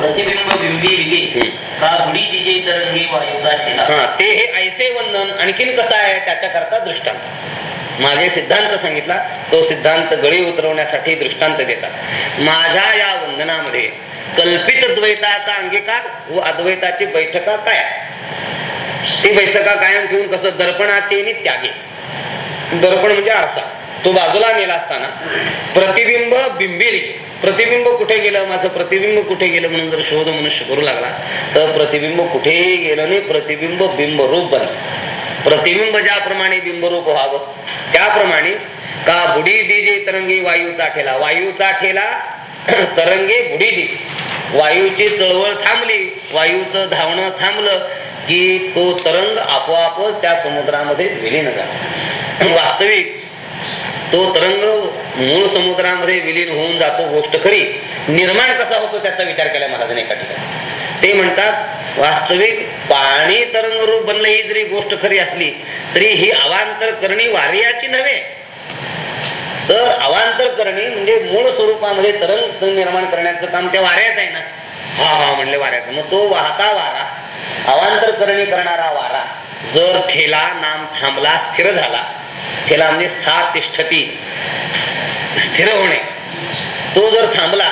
प्रतिबिंब बिंबी विगे का बुडी जिजे तरंगी वायूचा ठेला ते हे ऐसे वंदन आणखीन कसं आहे त्याच्याकरता दृष्टांत. मागे सिद्धांत सांगितला तो सिद्धांत गळी उतरवण्यासाठी दृष्टांत देतात. माझ्या या वंदनामध्ये कल्पित द्वैताचा अंगीकार व अद्वैताची बैठका काय? ती बैठका कायम ठेवून कसं दर्पणाचे त्यागे. दर्पण म्हणजे आरसा. तो बाजूला नेला असताना प्रतिबिंब बिंबिरी प्रतिबिंब कुठे गेलं? माझं प्रतिबिंब कुठे गेलं? म्हणून जर शोध मनुष्य करू लागला तर प्रतिबिंब कुठेही गेलं नाही? प्रतिबिंब बिंबरूप बनलं. प्रतिबिंब ज्याप्रमाणे बिंबरूप व्हावं त्याप्रमाणे का बुडी दिजे तरंगी वायूचा ठेला वायूचा ठेला तरंगे बुडी दी वायूची चळवळ थांबली वायूचं धावणं थांबलं की तो तरंग आपोआपच त्या समुद्रामध्ये विलीन झाला. वास्तविक तो तरंग मूळ समुद्रामध्ये विलीन होऊन जातो गोष्ट खरी. निर्माण कसा होतो त्याचा विचार केला महाराजांनी एका ठिकाणी. ते म्हणतात वास्तविक पाणी तरंग रूप बनलं ही जरी गोष्ट खरी असली तरी ही अवांतर करणी वार्याची नव्हे. तर अवांतर करणे म्हणजे मूळ स्वरूपामध्ये तरंग निर्माण करण्याचं काम त्या वाऱ्याच आहे ना? हा हा म्हणले वाऱ्याचं मग तो वाहता वारा अवांतर करणी करणारा वारा जर ठेला नाम थांबला स्थिर झाला त्याला म्हणजे स्थार तिष्ठती. स्थिर होणे. तो जर थांबला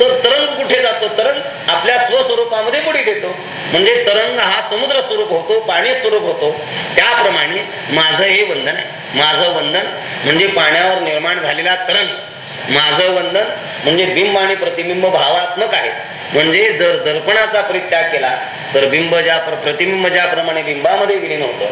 तर तरंग कुठे जातो? तरंग आपल्या स्वस्वरूपामध्ये पुढे देतो. म्हणजे तरंग हा समुद्र स्वरूप होतो पाणी स्वरूप होतो. त्याप्रमाणे माझं हे वंदन आहे. माझं वंदन म्हणजे पाण्यावर निर्माण झालेला तरंग. माझं वंदन म्हणजे बिंब आणि प्रतिबिंब भावात्मक आहे. म्हणजे जर दर्पणाचा परित्याग केला तर बिंब ज्या प्रतिबिंब ज्याप्रमाणे बिंबामध्ये विलीन होतं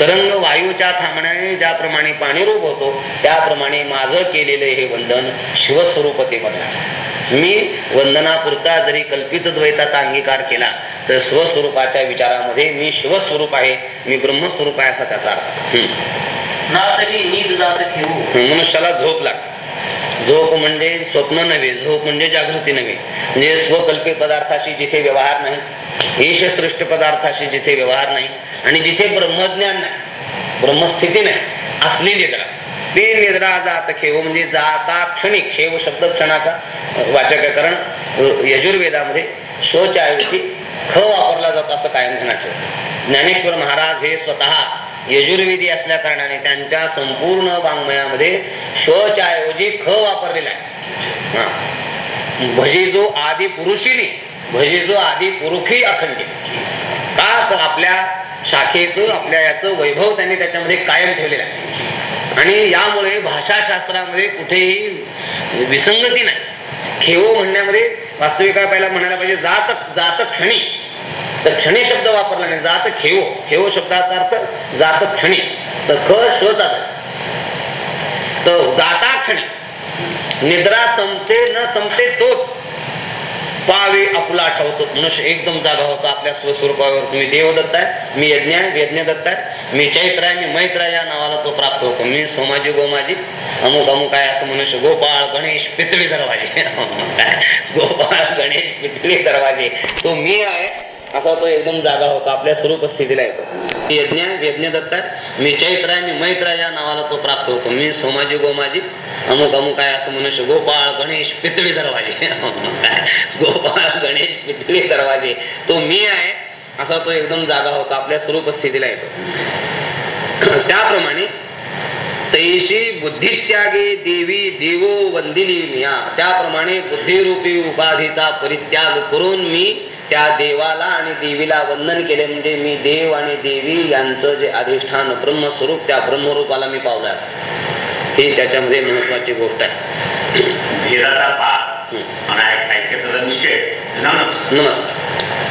तरंग वायूच्या थांबण्याने ज्याप्रमाणे पाणीरूप होतो त्याप्रमाणे माझं केलेलं हे वंदन शिवस्वरूपतेमधलं मी वंदनापुरता जरी कल्पित द्वैताचा अंगीकार केला तर स्वस्वरूपाच्या विचारामध्ये मी शिवस्वरूप आहे मी ब्रह्मस्वरूप आहे असा त्याचा अर्थ. मनुष्याला झोप लागते. झोप म्हणजे स्वप्न नव्हे झोप म्हणजे जागृती नव्हे. म्हणजे स्वकल्पित पदार्थाशी जिथे व्यवहार नाही ईशश्रेष्ठ पदार्थाशी जिथे व्यवहार नाही आणि जिथे ब्रह्मज्ञान नाही ब्रह्मस्थिती नाही असली निद्रा. ते निद्रा जात खेव म्हणजे जाता क्षणी खेव शब्द क्षणाचा वाचक आहे कारण यजुर्वेदामध्ये शोच्या ऐवजी ख वापरला जातो असं कायम ध्यानात ज्ञानेश्वर महाराज हे स्वतः यजुर्वेदी असल्या कारणाने त्यांच्या संपूर्ण वाङ्मयामध्ये शच्या ऐवजी ख वापरलेला आहे. भजी जो आदी पुरुषीने भजिजो आदी पुरुषी अखंडित का तर आपल्या शाखेचं आपल्या याचं वैभव त्यांनी त्याच्यामध्ये कायम ठेवलेलं आहे. आणि यामुळे भाषाशास्त्रामध्ये कुठेही विसंगती नाही. खेवो म्हणण्यामध्ये वास्तविक काय पहिला म्हणायला पाहिजे जात जात क्षणी. तर क्षणी शब्द वापरला नाही. जात खेवो. खेवो शब्दाचा अर्थ जात क्षणी. तर ख शचा तर जाता क्षणी. निद्रा संपते न संपते तोच. पावे आपला आठवतो मनुष्य एकदम जागा होता. आपल्या स्वस्वरूपावर. तुम्ही देवदत्त आहे मी यज्ञ आहे यज्ञ दत्त आहे मी चैत्र आहे मी मैत्र या नावाला तो प्राप्त होतो. मी सोमाजी गोमाजी अमुक अमुक आहे असं मनुष्य. गोपाळ गणेश पितळी दरवाजे. गोपाळ गणेश पितळी दरवाजे. तो मी आहे. असा तो एकदम जागा होता आपल्या स्वरूप स्थितीला येतो. यज्ञ यज्ञ दत्त आहे मी चैत्र आहे मी मैत्र या नावाला तो प्राप्त होतो. मी सोमाजी गोमाजी अमुक अमुक आहे असं मनुष्य गोपाळ गणेश पितळी दरवाजे. गोपाळ गणेश पितळी दरवाजे. तो मी आहे असा तो एकदम जागा होता आपल्या स्वरूप स्थितीला येतो. त्याप्रमाणे तैशी बुद्धित्यागे देवी देवो वंदिनी मिया. त्याप्रमाणे बुद्धिरूपी उपाधीचा परित्याग करून मी त्या देवाला आणि देवीला वंदन केले. म्हणजे मी देव आणि देवी यांचं जे अधिष्ठान ब्रह्मस्वरूप त्या ब्रह्मरूपाला मी पावलं ही त्याच्यामध्ये महत्वाची गोष्ट आहे. नमस्कार.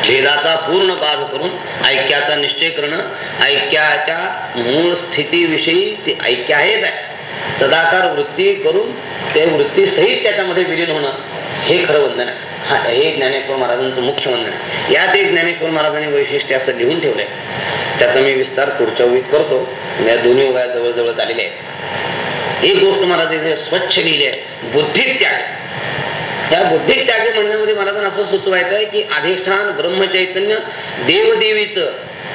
भेदाचा पूर्ण बाध करून ऐक्याचा निश्चय करणं ऐक्याच्या मूळ स्थितीविषयी ते ऐक्य आहेच आहे. तदाकार वृत्ती करून ते वृत्ती सहित त्याच्यामध्ये विलीन होणं. हे खरं वंदन आहे. हा हे ज्ञानेश्वर महाराजांचं मुख्य वंदन आहे. यात एक ज्ञानेश्वर महाराजांनी वैशिष्ट्य असं लिहून ठेवलंय. त्याचा मी विस्तार पुढच्या वेळी करतो. या दोन्ही वया जवळजवळ झालेले आहेत. एक गोष्ट महाराज इथे स्वच्छ लिहिली आहे. बुद्धित्याग. या बुद्धित्याग म्हणण्यामध्ये महाराजांना असं सुचवायचं आहे की अधिष्ठान ब्रह्मचैतन्य देवदेवीचं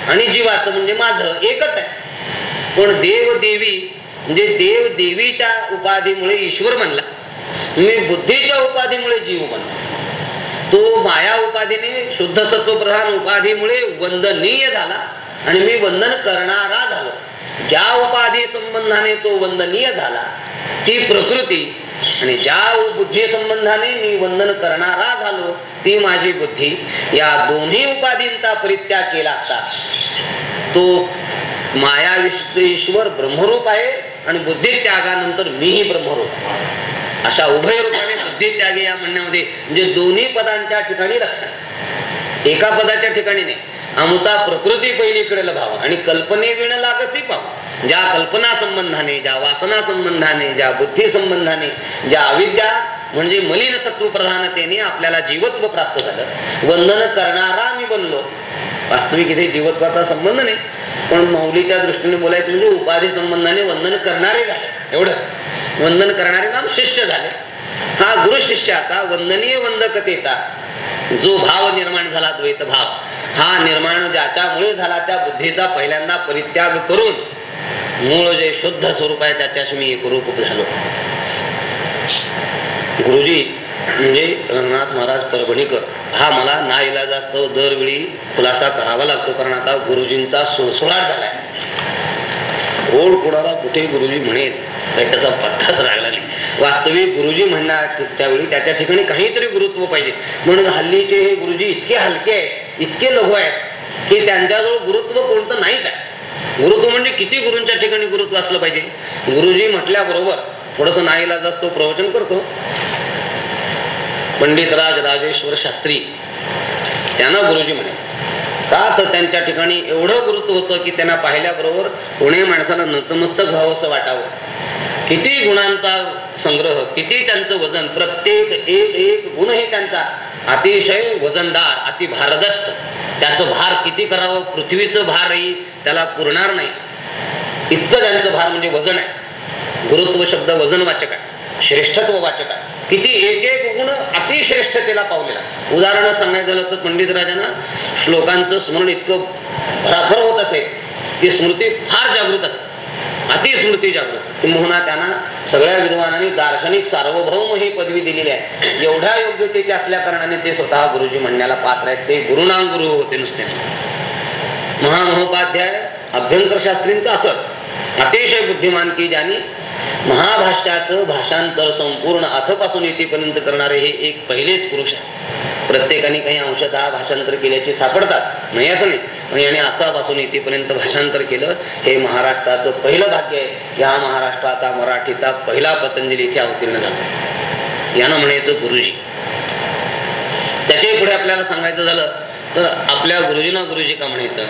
आणि जीवाचं म्हणजे माझं एकच आहे. पण देवदेवी म्हणजे देव देवीच्या उपाधीमुळे ईश्वर म्हणला मी बुद्धीच्या उपाधीमुळे जीव बनला तो माया उपाधीने शुद्ध सत्व प्रधान उपाधीमुळे वंदनीय झाला आणि मी वंदन करणारा झालो. ज्या उपाधी संबंधाने तो वंदनीय झाला ती प्रकृती आणि ज्या बुद्धी संबंधाने मी वंदन करणारा झालो ती माझी बुद्धी या दोन्ही उपाधींचा परित्याग केला असता. तो माया विश्व- ईश्वर ब्रह्मरूप आहे आणि बुद्धी त्यागानंतर मीही ब्रह्मरूप. आहे. अशा उभय रूपाने बुद्धी त्यागे या म्हणण्यामध्ये. म्हणजे दोन्ही पदांच्या ठिकाणी लक्षात एका पदाच्या ठिकाणी नाही अमुता प्रकृती पहिलीकडे भाव आणि कल्पने विण लागसी पाव ज्या कल्पना संबंधाने ज्या वासना संबंधाने ज्या बुद्धी संबंधाने ज्या अविद्या म्हणजे मलिन सत्व प्रधानतेने आपल्याला जीवत्व प्राप्त झालं. वंदन करणारा मी बनलो. वास्तविक इथे जीवत्वाचा संबंध नाही. पण मौलीच्या दृष्टीने बोलायचं म्हणजे उपाधी संबंधाने वंदन करणारे झाले. एवढंच. वंदन करणारे नाम शिष्य झाले. हा गुरु शिष्याचा वंदनीय वंदकतेचा जो भाव निर्माण झाला द्वैत भाव हा निर्माण ज्याच्यामुळे झाला त्या बुद्धीचा पहिल्यांदा परित्याग करून मूळ जे शुद्ध स्वरूप आहे त्याच्याशी मी एकरूप झालो. गुरुजी म्हणजे रंगनाथ महाराज परभणीकर हा मला ना इलाज असतो दरवेळी खुलासा करावा लागतो कारण आता गुरुजींचा सुळसुळाट झालाय. ओढ कुणाला कुठे गुरुजी म्हणेल त्याचा पत्ताच राहिला नाही. वास्तविक गुरुजी म्हणणार त्यावेळी त्याच्या ठिकाणी काहीतरी गुरुत्व पाहिजे. म्हणून हल्लीचे हे गुरुजी इतके हलके आहेत इतके लघु आहेत की त्यांच्याजवळ गुरुत्व कोणतं नाहीच आहे. गुरुत्व म्हणजे किती गुरूंच्या ठिकाणी गुरुत्व असलं पाहिजे? गुरुजी म्हटल्याबरोबर थोडस नाईला जास्त प्रवचन करतो. पंडित राज राजेश्वर शास्त्री त्यांना गुरुजी म्हणायचं. का तर त्यांच्या ठिकाणी एवढं गुरुत्व होतं की त्यांना पाहिल्याबरोबर कोणी माणसाला नतमस्तक व्हावं असं वाटावं. किती गुणांचा संग्रह किती त्यांचं वजन प्रत्येक एक एक गुण हे त्यांचा अतिशय वजनदार अति भारदस्त त्याचं भार किती करावं? पृथ्वीचं भारही त्याला पुरणार नाही. इतकं त्यांचं भार म्हणजे वजन आहे. गुरुत्व शब्द वजन वाचक आहे. श्रेष्ठत्व वाचक आहे. किती एक एक गुण अतिश्रेष्ठतेला पावलेला उदाहरण सांगायचं झालं तर पंडित राजांना श्लोकांचं स्मरण इतकं भराभर होत असेल की स्मृती फार जागृत असते अतिस्मृती जागृत. किंबहुना त्यांना सगळ्या विद्वानांनी दार्शनिक सार्वभौम ही पदवी दिलेली आहे. एवढ्या योग्यतेचे असल्या कारणाने ते स्वतः गुरुजी म्हणण्याला पात्र आहेत. ते गुरुनाम गुरु होते नुसते. महामहोपाध्याय अभ्यंकर शास्त्रींचं असंच. अतिशय बुद्धिमान की ज्यांनी महाभाष्याचं भाषांतर संपूर्ण अथपासून येथेपर्यंत करणारे हे एक पहिलेच पुरुष आहे प्रत्येकाने काही अंशतः भाषांतर केल्याचे सापडतात. नाही असं नाही. पण याने आतापासून इथेपर्यंत भाषांतर केलं हे महाराष्ट्राचं पहिलं भाग्य आहे. या महाराष्ट्राचा मराठीचा पहिला पतंजली इथे अवतीर्ण झाला. यानं म्हणायचं गुरुजी. त्याच्याही पुढे आपल्याला सांगायचं झालं तर आपल्या गुरुजींना गुरुजी का म्हणायचं?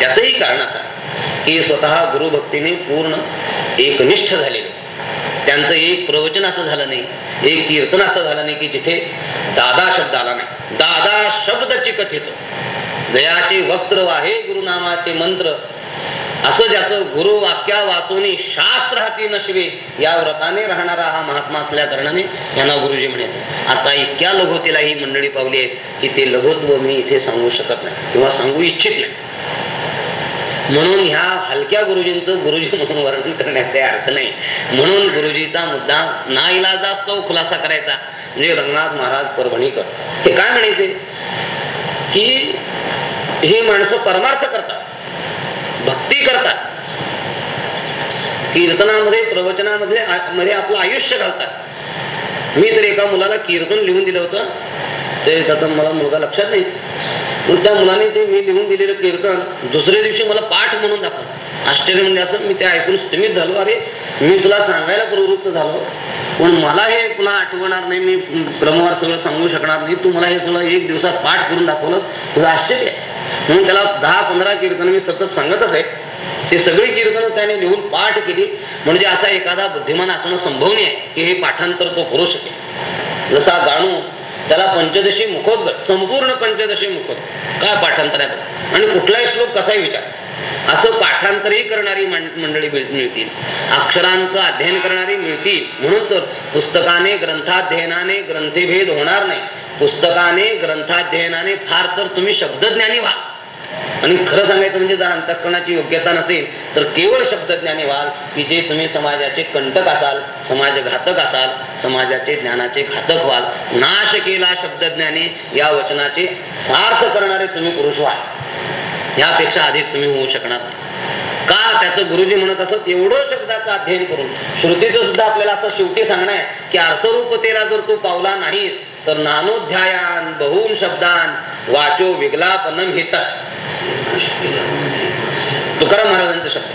त्याचंही कारण असं की स्वतः गुरुभक्तीने पूर्ण एकनिष्ठ झालेले. त्यांचं एक प्रवचन असं झालं नाही एक कीर्तन असं झालं नाही की जिथे दादा शब्द आला नाही. दादा शब्द चिकत येतो दयाचे वक्त्र वाहे गुरुनामाचे मंत्र. असं ज्याचं गुरु वाक्या वाचून शास्त्र हाती नशवे या व्रताने राहणारा हा महात्मा असल्या कारणाने यांना गुरुजी म्हणायचं. आता इतक्या लघोतीला ही मंडळी पावली आहे की ते लघुत्व मी इथे सांगू शकत नाही किंवा सांगू इच्छित नाही. म्हणून ह्या हलक्या गुरुजींचं गुरुजी म्हणून वर्णन करण्यात काही अर्थ नाही. म्हणून गुरुजीचा मुद्दा ना इलाजास्तव खुलासा करायचा. म्हणजे रंगनाथ महाराज परभणीकर हे काय म्हणायचे? की ही माणसं परमार्थ करतात. भक्ती करतात. कीर्तनामध्ये प्रवचनामध्ये मध्ये आपलं आयुष्य घालतात. मी तर एका मुलाला कीर्तन लिहून दिलं होतं. ते त्याचा मला मुलगा लक्षात नाही. मग त्या मुलाने ते मी लिहून दिलेलं कीर्तन दुसऱ्या दिवशी मला पाठ म्हणून दाखवलं. आश्चर्य म्हणजे असं मी ते ऐकून स्थिमित झालो. अरे मी तुला सांगायला प्रवृत्त झालो. पण मला हे तुला आठवणार नाही मी क्रमवार सगळं सांगू शकणार नाही. तू मला हे सगळं एक दिवसात पाठ करून दाखवलं तुझं आश्चर्य आहे. म्हणून त्याला दहा पंधरा कीर्तन मी सतत सांगतच आहे. ते सगळी कीर्तन त्याने लिहून पाठ केली. म्हणजे असा एखादा बुद्धिमान असणं संभवनीय आहे की हे पाठांतर तो करू शकेल. जसा गाणू त्याला पंचदशी मुखोद्गत संपूर्ण पंचदशी मुखोद काय पाठांतर आहे? आणि कुठलाही श्लोक कसाही विचार. असं पाठांतरही करणारी मंडळी मिळतील. अक्षरांचं अध्ययन करणारी मिळतील. म्हणून तर पुस्तकाने ग्रंथाध्ययनाने ग्रंथीभेद होणार नाही. पुस्तकाने ग्रंथाध्ययनाने फार तर तुम्ही शब्दज्ञानी व्हा. आणि खरं सांगायचं म्हणजे जर अंतःकरणाची योग्यता नसेल तर केवळ शब्दज्ञानी व्हाल की जे तुम्ही समाजाचे कंटक असाल समाज घातक असाल समाजाचे ज्ञानाचे घातक व्हाल नाश केला शब्दज्ञानी या वचनाचे सार्थ करणारे तुम्ही पुरुष व्हाल. यापेक्षा अधिक तुम्ही होऊ शकणार का त्याचं गुरुजी म्हणत असत एवढं शब्दाचं अध्ययन करून श्रुतीचं सुद्धा आपल्याला असं शेवटी सांगणं आहे की अर्थरूपतेला जर तू पावला नाहीस तर नानोध्यायान बहुन शब्दान वाचो विगलापनम हित. तुकाराम महाराजांचे शब्द.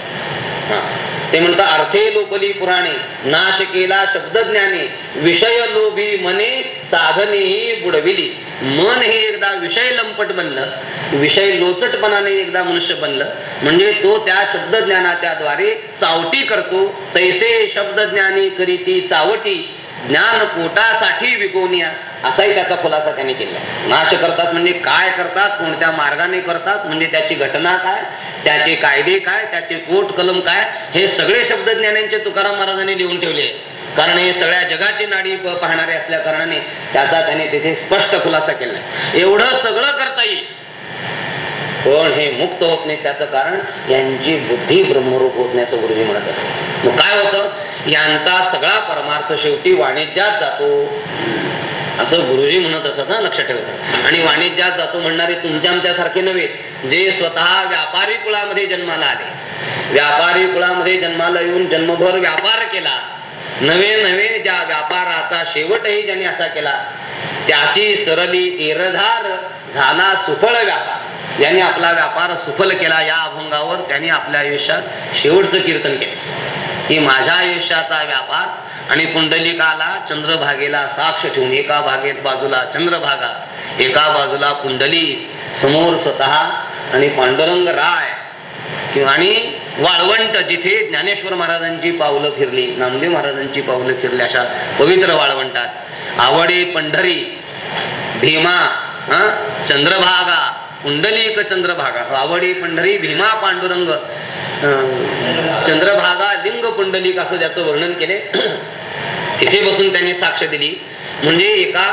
ते म्हणतात अर्थे लोकली पुराणे नाश केला शब्दज्ञाने विषय लोभी मने साधनेही बुडविली. मन हे एकदा विषय लंपट बनलं विषय लोचटपणाने एकदा मनुष्य बनलं. म्हणजे तो त्या शब्द ज्ञानाच्या द्वारे चावटी करतो. तैसे शब्द ज्ञानी करीती चावटी ज्ञान पोटासाठी विकोनिया असाही त्याचा खुलासा त्यांनी केला. नाश करतात म्हणजे काय करतात? कोणत्या मार्गाने करतात? म्हणजे त्याची घटना काय? त्याचे कायदे काय? त्याचे कोट कलम काय? हे सगळे शब्द ज्ञानांचे तुकाराम महाराजांनी लिहून ठेवले. आहे. कारण हे सगळ्या जगाची नाडी पाहणारे असल्या कारणाने त्याचा त्याने तिथे स्पष्ट खुलासा केला. एवढं सगळं करता येईल. पण हे मुक्त होत नाही. त्याचं कारण यांची बुद्धी ब्रह्मरूप होत नाही असं गुरुजी म्हणत असत मग काय होतं? यांचा सगळा परमार्थ शेवटी वाणिज्यात जातो. असं गुरुजी म्हणत असत ना लक्षात ठेवायचं. आणि वाणिज्यात जातो म्हणणारे तुमच्या आमच्या सारखे नव्हे जे स्वतः व्यापारी कुळामध्ये जन्माला आले. व्यापारी कुळामध्ये जन्माला येऊन जन्मभर व्यापार केला. नवे नवे ज्या व्यापाराचा शेवटही ज्यांनी असा केला त्याची सरली एरधार झाला सुफळ व्यापार. ज्यांनी आपला व्यापार सुफल केला या अभंगावर त्यांनी आपल्या आयुष्यात शेवटचं कीर्तन केलं. की माझ्या आयुष्याचा व्यापार आणि पुंडलिकाला चंद्रभागेला साक्ष ठेवून एका भागेत बाजूला चंद्रभागा एका बाजूला पुंडली समोर स्वतः आणि पांडुरंग राय. आणि वाळवंट जिथे ज्ञानेश्वर महाराजांची पावलं फिरली नामदेव महाराजांची पावलं फिरली अशा पवित्र वाळवंटात. आवडे पंढरी भीमा हा? चंद्रभागा कुंडलिक चंद्रभागा. आवडी पंढरी भीमा पांडुरंग चंद्रभागा लिंग पुंडलिक असं ज्याचं वर्णन केले. तिथे बसून त्यांनी साक्ष दिली. म्हणजे एका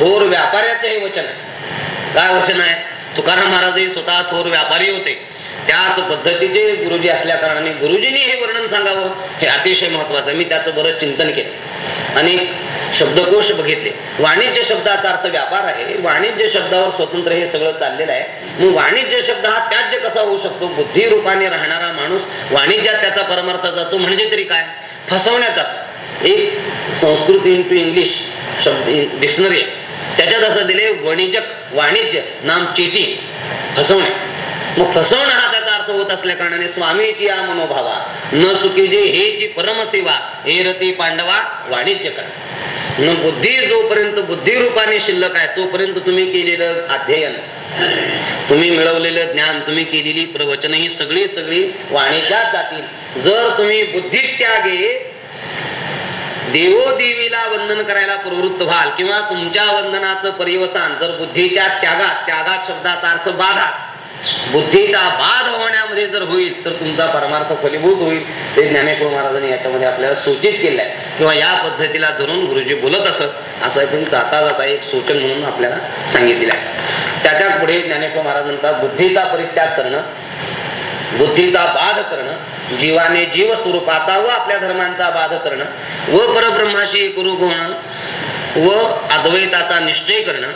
थोर व्यापाऱ्याचं हे वचन आहे. काय वचन आहे? तुकाराम महाराजही स्वतः थोर व्यापारी होते. त्याच पद्धतीचे गुरुजी असल्या कारणाने गुरुजींनी हे वर्णन सांगावं. हे अतिशय महत्वाचं मी त्याचं बरंच चिंतन केलं. आणि शब्दकोश बघितले. वाणिज्य शब्दाचा अर्थ व्यापार आहे. वाणिज्य शब्दावर स्वतंत्र हे सगळं चाललेलं आहे. मग वाणिज्य शब्द हा त्याज्य कसा होऊ शकतो? बुद्धी रूपाने राहणारा माणूस वाणिज्यात त्याचा परमार्थ जातो म्हणजे तरी काय? फसवण्याचा. एक संस्कृत इंटू इंग्लिश शब्द डिक्शनरी आहे. त्याच्यात असं दिले वणिजक वाणिज्य नाम चीटी फसवणे. मग फसवणं हा त्याचा अर्थ होत असल्या कारणाने स्वामीची या मनोभावा न चुकीचे जी परमसेवा हे रती पांडवा वाणिज्य करा. न बुद्धी जोपर्यंत बुद्धी रूपाने शिल्लक आहे तोपर्यंत तुम्ही केलेलं अध्ययन तुम्ही मिळवलेलं ज्ञान तुम्ही केलेली प्रवचन ही सगळी सगळी वाणिज्यात जातील. जर तुम्ही बुद्धी त्यागे देवदेवीला वंदन करायला प्रवृत्त व्हाल किंवा तुमच्या वंदनाचं परिवसान जर बुद्धीच्या त्यागात त्यागात शब्दाचा अर्थ बाधा बुद्धीचा बाध होण्यामध्ये जर होईल तर तुमचा परमार्थ फलीभूत होईल. ते ज्ञानेश्वर महाराजांनी याच्यामध्ये आपल्याला सूचित केलं आहे किंवा या पद्धतीला धरून गुरुजी बोलत असत असं पण जाता जाता एक सूचन म्हणून आपल्याला सांगितलेलं आहे. त्याच्या पुढे ज्ञानेश्वर महाराज म्हणतात बुद्धीचा परित्याग करणं बुद्धीचा बाध करणं जीवाने जीव स्वरूपाचा व आपल्या धर्मांचा बाध करणं व परब्रह्माशी एकरूप होणं व अद्वैताचा निश्चय करणं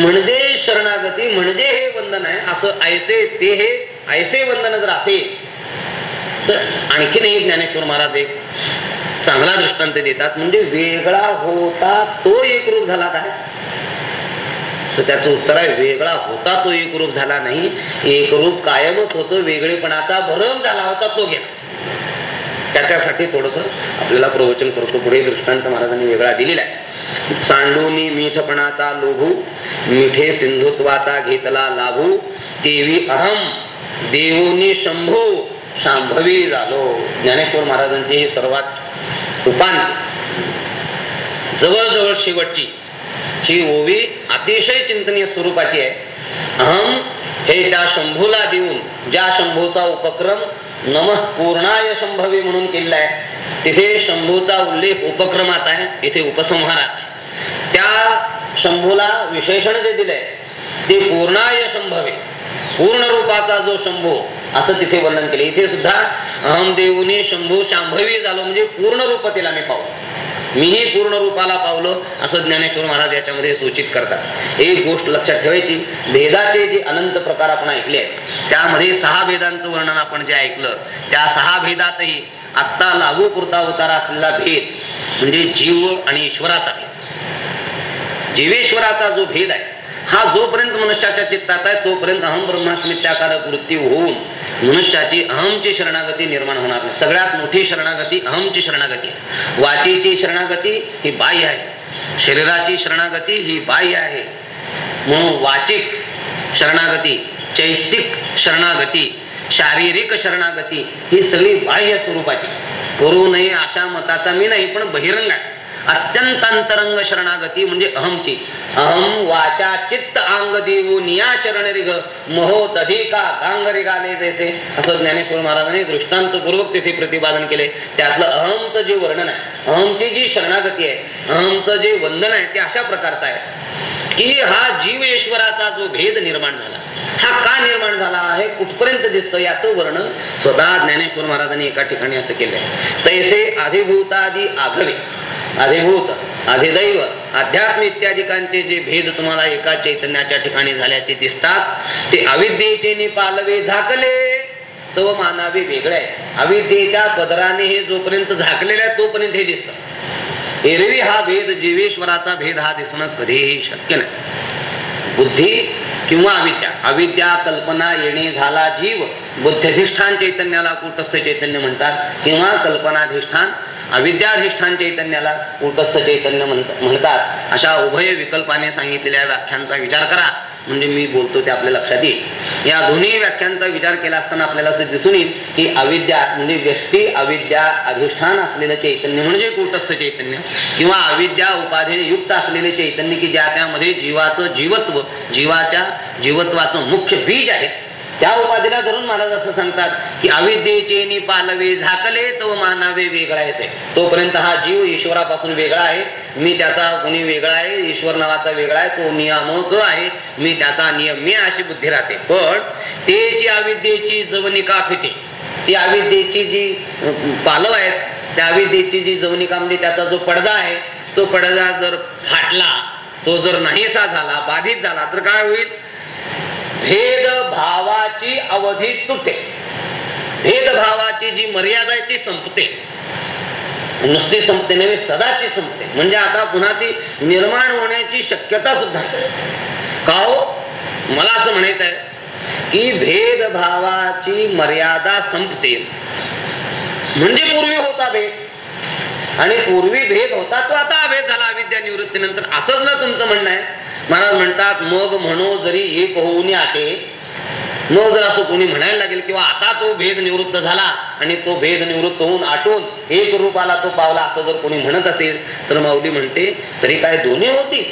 म्हणजे शरणागती म्हणजे हे वंदन आहे. असं ऐसे ते हे ऐसे वंदन जर असेल तर आणखीनही ज्ञानेश्वर महाराज एक चांगला दृष्टांत देतात म्हणजे वेगळा होता तो एकरूप झाला काय? तर त्याचं उत्तर आहे वेगळा होता तो एकरूप झाला नाही. एकरूप कायमच होतो वेगळेपणाचा भरम झाला होता तो गेला. त्याच्यासाठी थोडस आपल्याला प्रवचन करतो. पुढे दृष्टांत महाराजांनी वेगळा दिलेला आहे. सांडूनी मीठपणाचा लोभू मिठे सिंधुत्वाचा घेतला लाभू. देवी अहम देऊनी शंभू शांभवी झालो. ज्ञानेश्वर महाराजांची ही सर्वात उपांत जवळजवळ शेवटची ही ओवी अतिशय चिंतनीय स्वरूपाची आहे. अहम हे त्या शंभूला देऊन ज्या शंभूचा उपक्रम नम पूर्णाय शंभवी म्हणून केलेला आहे तिथे शंभूचा उल्लेख उपक्रमात आहे इथे उपसंहारात त्या शंभूला विशेषण जे दिलंय ते पूर्णाय शंभवे पूर्ण रूपाचा जो शंभू असं तिथे वर्णन केले. इथे सुद्धा अहम देऊने शंभू शांभवी झालो म्हणजे पूर्ण रूप तिला मी पाहू मीही पूर्ण रूपाला पावलो असं ज्ञानेश्वर महाराज याच्यामध्ये सूचित करतात. एक गोष्ट लक्षात ठेवायची भेदाचे जे अनंत प्रकार आपण ऐकले आहेत त्यामध्ये सहा भेदांचं वर्णन आपण जे ऐकलं त्या सहा भेदातही आत्ता लागू पुरता उतारा असलेला भेद म्हणजे जीव आणि ईश्वराचा भेद. जीवेश्वराचा जो भेद आहे हा जोपर्यंत मनुष्याच्या चित्तात आहे तोपर्यंत अहम ब्रह्मास्मित्याकारक वृत्ती होऊन मनुष्याची अहमची शरणागती निर्माण होणार नाही. सगळ्यात मोठी शरणागती अहमची शरणागती आहे. वाचीची शरणागती ही बाह्य आहे. शरीराची शरणागती ही बाह्य आहे. म्हणून वाचिक शरणागती चैतिक शरणागती शारीरिक शरणागती ही सगळी बाह्य स्वरूपाची. करू नये अशा मताचा मी नाही पण बहिरंग आहे. अत्यंत अंतरंग शरणागती म्हणजे अहमची अहम वाचा चित्त अंग देऊ निया शरण रिग महो तधिका गांगरिगाले जैसे. असं ज्ञानेश्वर महाराजांनी दृष्टांतपूर्वक तिथे प्रतिपादन केले. त्यातलं अहमचं जे वर्णन आहे अहमची जी शरणागती आहे अहमचं जे वंदन आहे ते अशा प्रकारचं आहे की हा जीवेश्वराचा जो भेद निर्माण झाला हा का निर्माण झाला हे कुठपर्यंत दिसतं याचं वर्णन स्वतः ज्ञानेश्वर महाराजांनी एका ठिकाणी असं केलंय. तैसे अधिभूतादी आघवे अधिभूत अधिदैव अध्यात्म इत्यादिकांचे जे भेद तुम्हाला एका चैतन्याच्या ठिकाणी झाल्याचे दिसतात ते अविद्येचे पालवे झाकले. तो मानावे वेगळे. आहे अविद्येच्या पदराने हे जोपर्यंत झाकलेले आहे तोपर्यंत हे दिसत एरवी हा भेद जीवेश्वराचा भेद हा दिसणं कधीही शक्य नाही. बुद्धी किंवा अविद्या. अविद्या कल्पना येणे झाला जीव. बुद्धिधिष्ठान चैतन्याला कुटस्थ चैतन्य म्हणतात. किंवा कल्पनाधिष्ठान अविद्याधिष्ठान चैतन्याला कूटस्थ चैतन्य म्हणतात. अशा उभय विकल्पाने सांगितलेल्या व्याख्यांचा विचार करा. म्हणजे मी बोलतो ते आपल्या लक्षात येईल. या दोन्ही व्याख्यांचा विचार केला असताना आपल्याला असं दिसून येईल की अविद्या म्हणजे व्यक्ती अविद्या अधिष्ठान असलेलं चैतन्य म्हणजे कूटस्थ चैतन्य. किंवा अविद्या उपाधीने युक्त असलेले चैतन्य की ज्या त्यामध्ये जीवाचं जीवत्व जीवाच्या जीवत्वाचं मुख्य बीज आहे. त्या उपाधीला धरून महाराज असं सांगतात की अविद्येचे पालवे झाकले तो मानावे वेगळायचे. तोपर्यंत हा जीव ईश्वरापासून वेगळा आहे. मी त्याचा कोणी वेगळा आहे ईश्वर नावाचा वेगळा आहे तो नियामक आहे. मी त्याचा नियम मी अशी बुद्धी राहते. पण ते जी अविद्येची जवनिका फिटे ती अविद्येची जी पालव आहेत त्या अविद्येची जी जवनिका म्हणजे त्याचा जो पडदा आहे तो पडदा जर फाटला तो जर नाहीसा झाला बाधित झाला तर काय होईल? भेद भावाची अवधी तुटे भेद भावाची जी मर्यादा आहे ती संपते. नुसती संपते नव्हे सदाची संपते. म्हणजे आता पुन्हा ती निर्माण होण्याची शक्यता सुद्धा का हो? मला असं म्हणायचं आहे की भेदभावाची मर्यादा संपते. म्हणजे पूर्वी होता भेद. आणि पूर्वी भेद होता तो आता अभेद झाला. अविद्या निवृत्तीनंतर असंच ना तुमचं म्हणणं आहे? महाराज म्हणतात मग म्हणो जरी एक होऊन आटे मग जर असं कोणी म्हणायला लागेल किंवा आता तो भेद निवृत्त झाला आणि तो भेद निवृत्त होऊन आटून एक रूपाला तो पावला असं जर कोणी म्हणत असेल तर माऊली म्हणते तरी काय दोन्ही होती?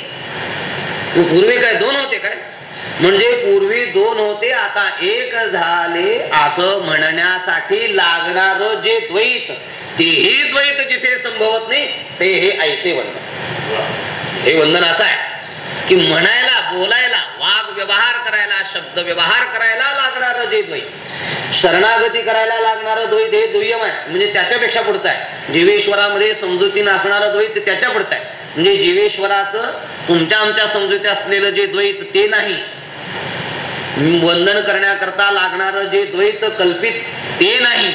पूर्वी काय दोन होते काय? म्हणजे पूर्वी दोन होते आता एक झाले. असं म्हणण्यासाठी लागणार जे द्वैत तेही द्वैत जिथे संभवत नाही ते हे ऐसे वंदन. हे वंदन असं आहे की म्हणायला बोलायला वाग व्यवहार करायला शब्द व्यवहार करायला लागणार जे द्वैत. शरणागती करायला लागणार द्वैत हे दुय्यम आहे. म्हणजे त्याच्यापेक्षा पुढचं आहे. जीवेश्वरामध्ये समजुतीनं असणारं द्वैत त्याच्या पुढचं आहे. म्हणजे जीवेश्वराचं तुमच्या आमच्या समजुती असलेलं जे द्वैत ते नाही. वंदन करण्याकरता लागणार जे द्वैत कल्पित ते नाही.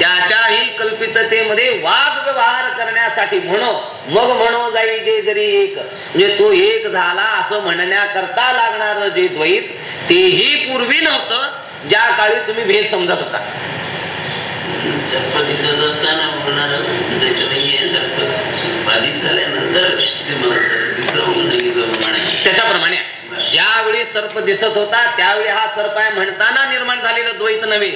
त्याच्याही कल्पिततेमध्ये वाद व्यवहार करण्यासाठी म्हणो मग म्हणो जाई जे जरी एक. म्हणजे तो एक झाला असं म्हणण्याकरता लागणार जे द्वैत तेही पूर्वी नव्हतं ज्या काळी तुम्ही भेद समजत होता सर्प दिसत असताना होणार द्वेष नाहीये सर्प बाधित झाल्यानंतर ते मला दिसलं म्हणून सांगितलं प्रमाणे त्याच्याप्रमाणे आहे. ज्यावेळी सर्प दिसत होता त्यावेळी हा सर्प आहे म्हणताना निर्माण झालेलं द्वैत नव्हे.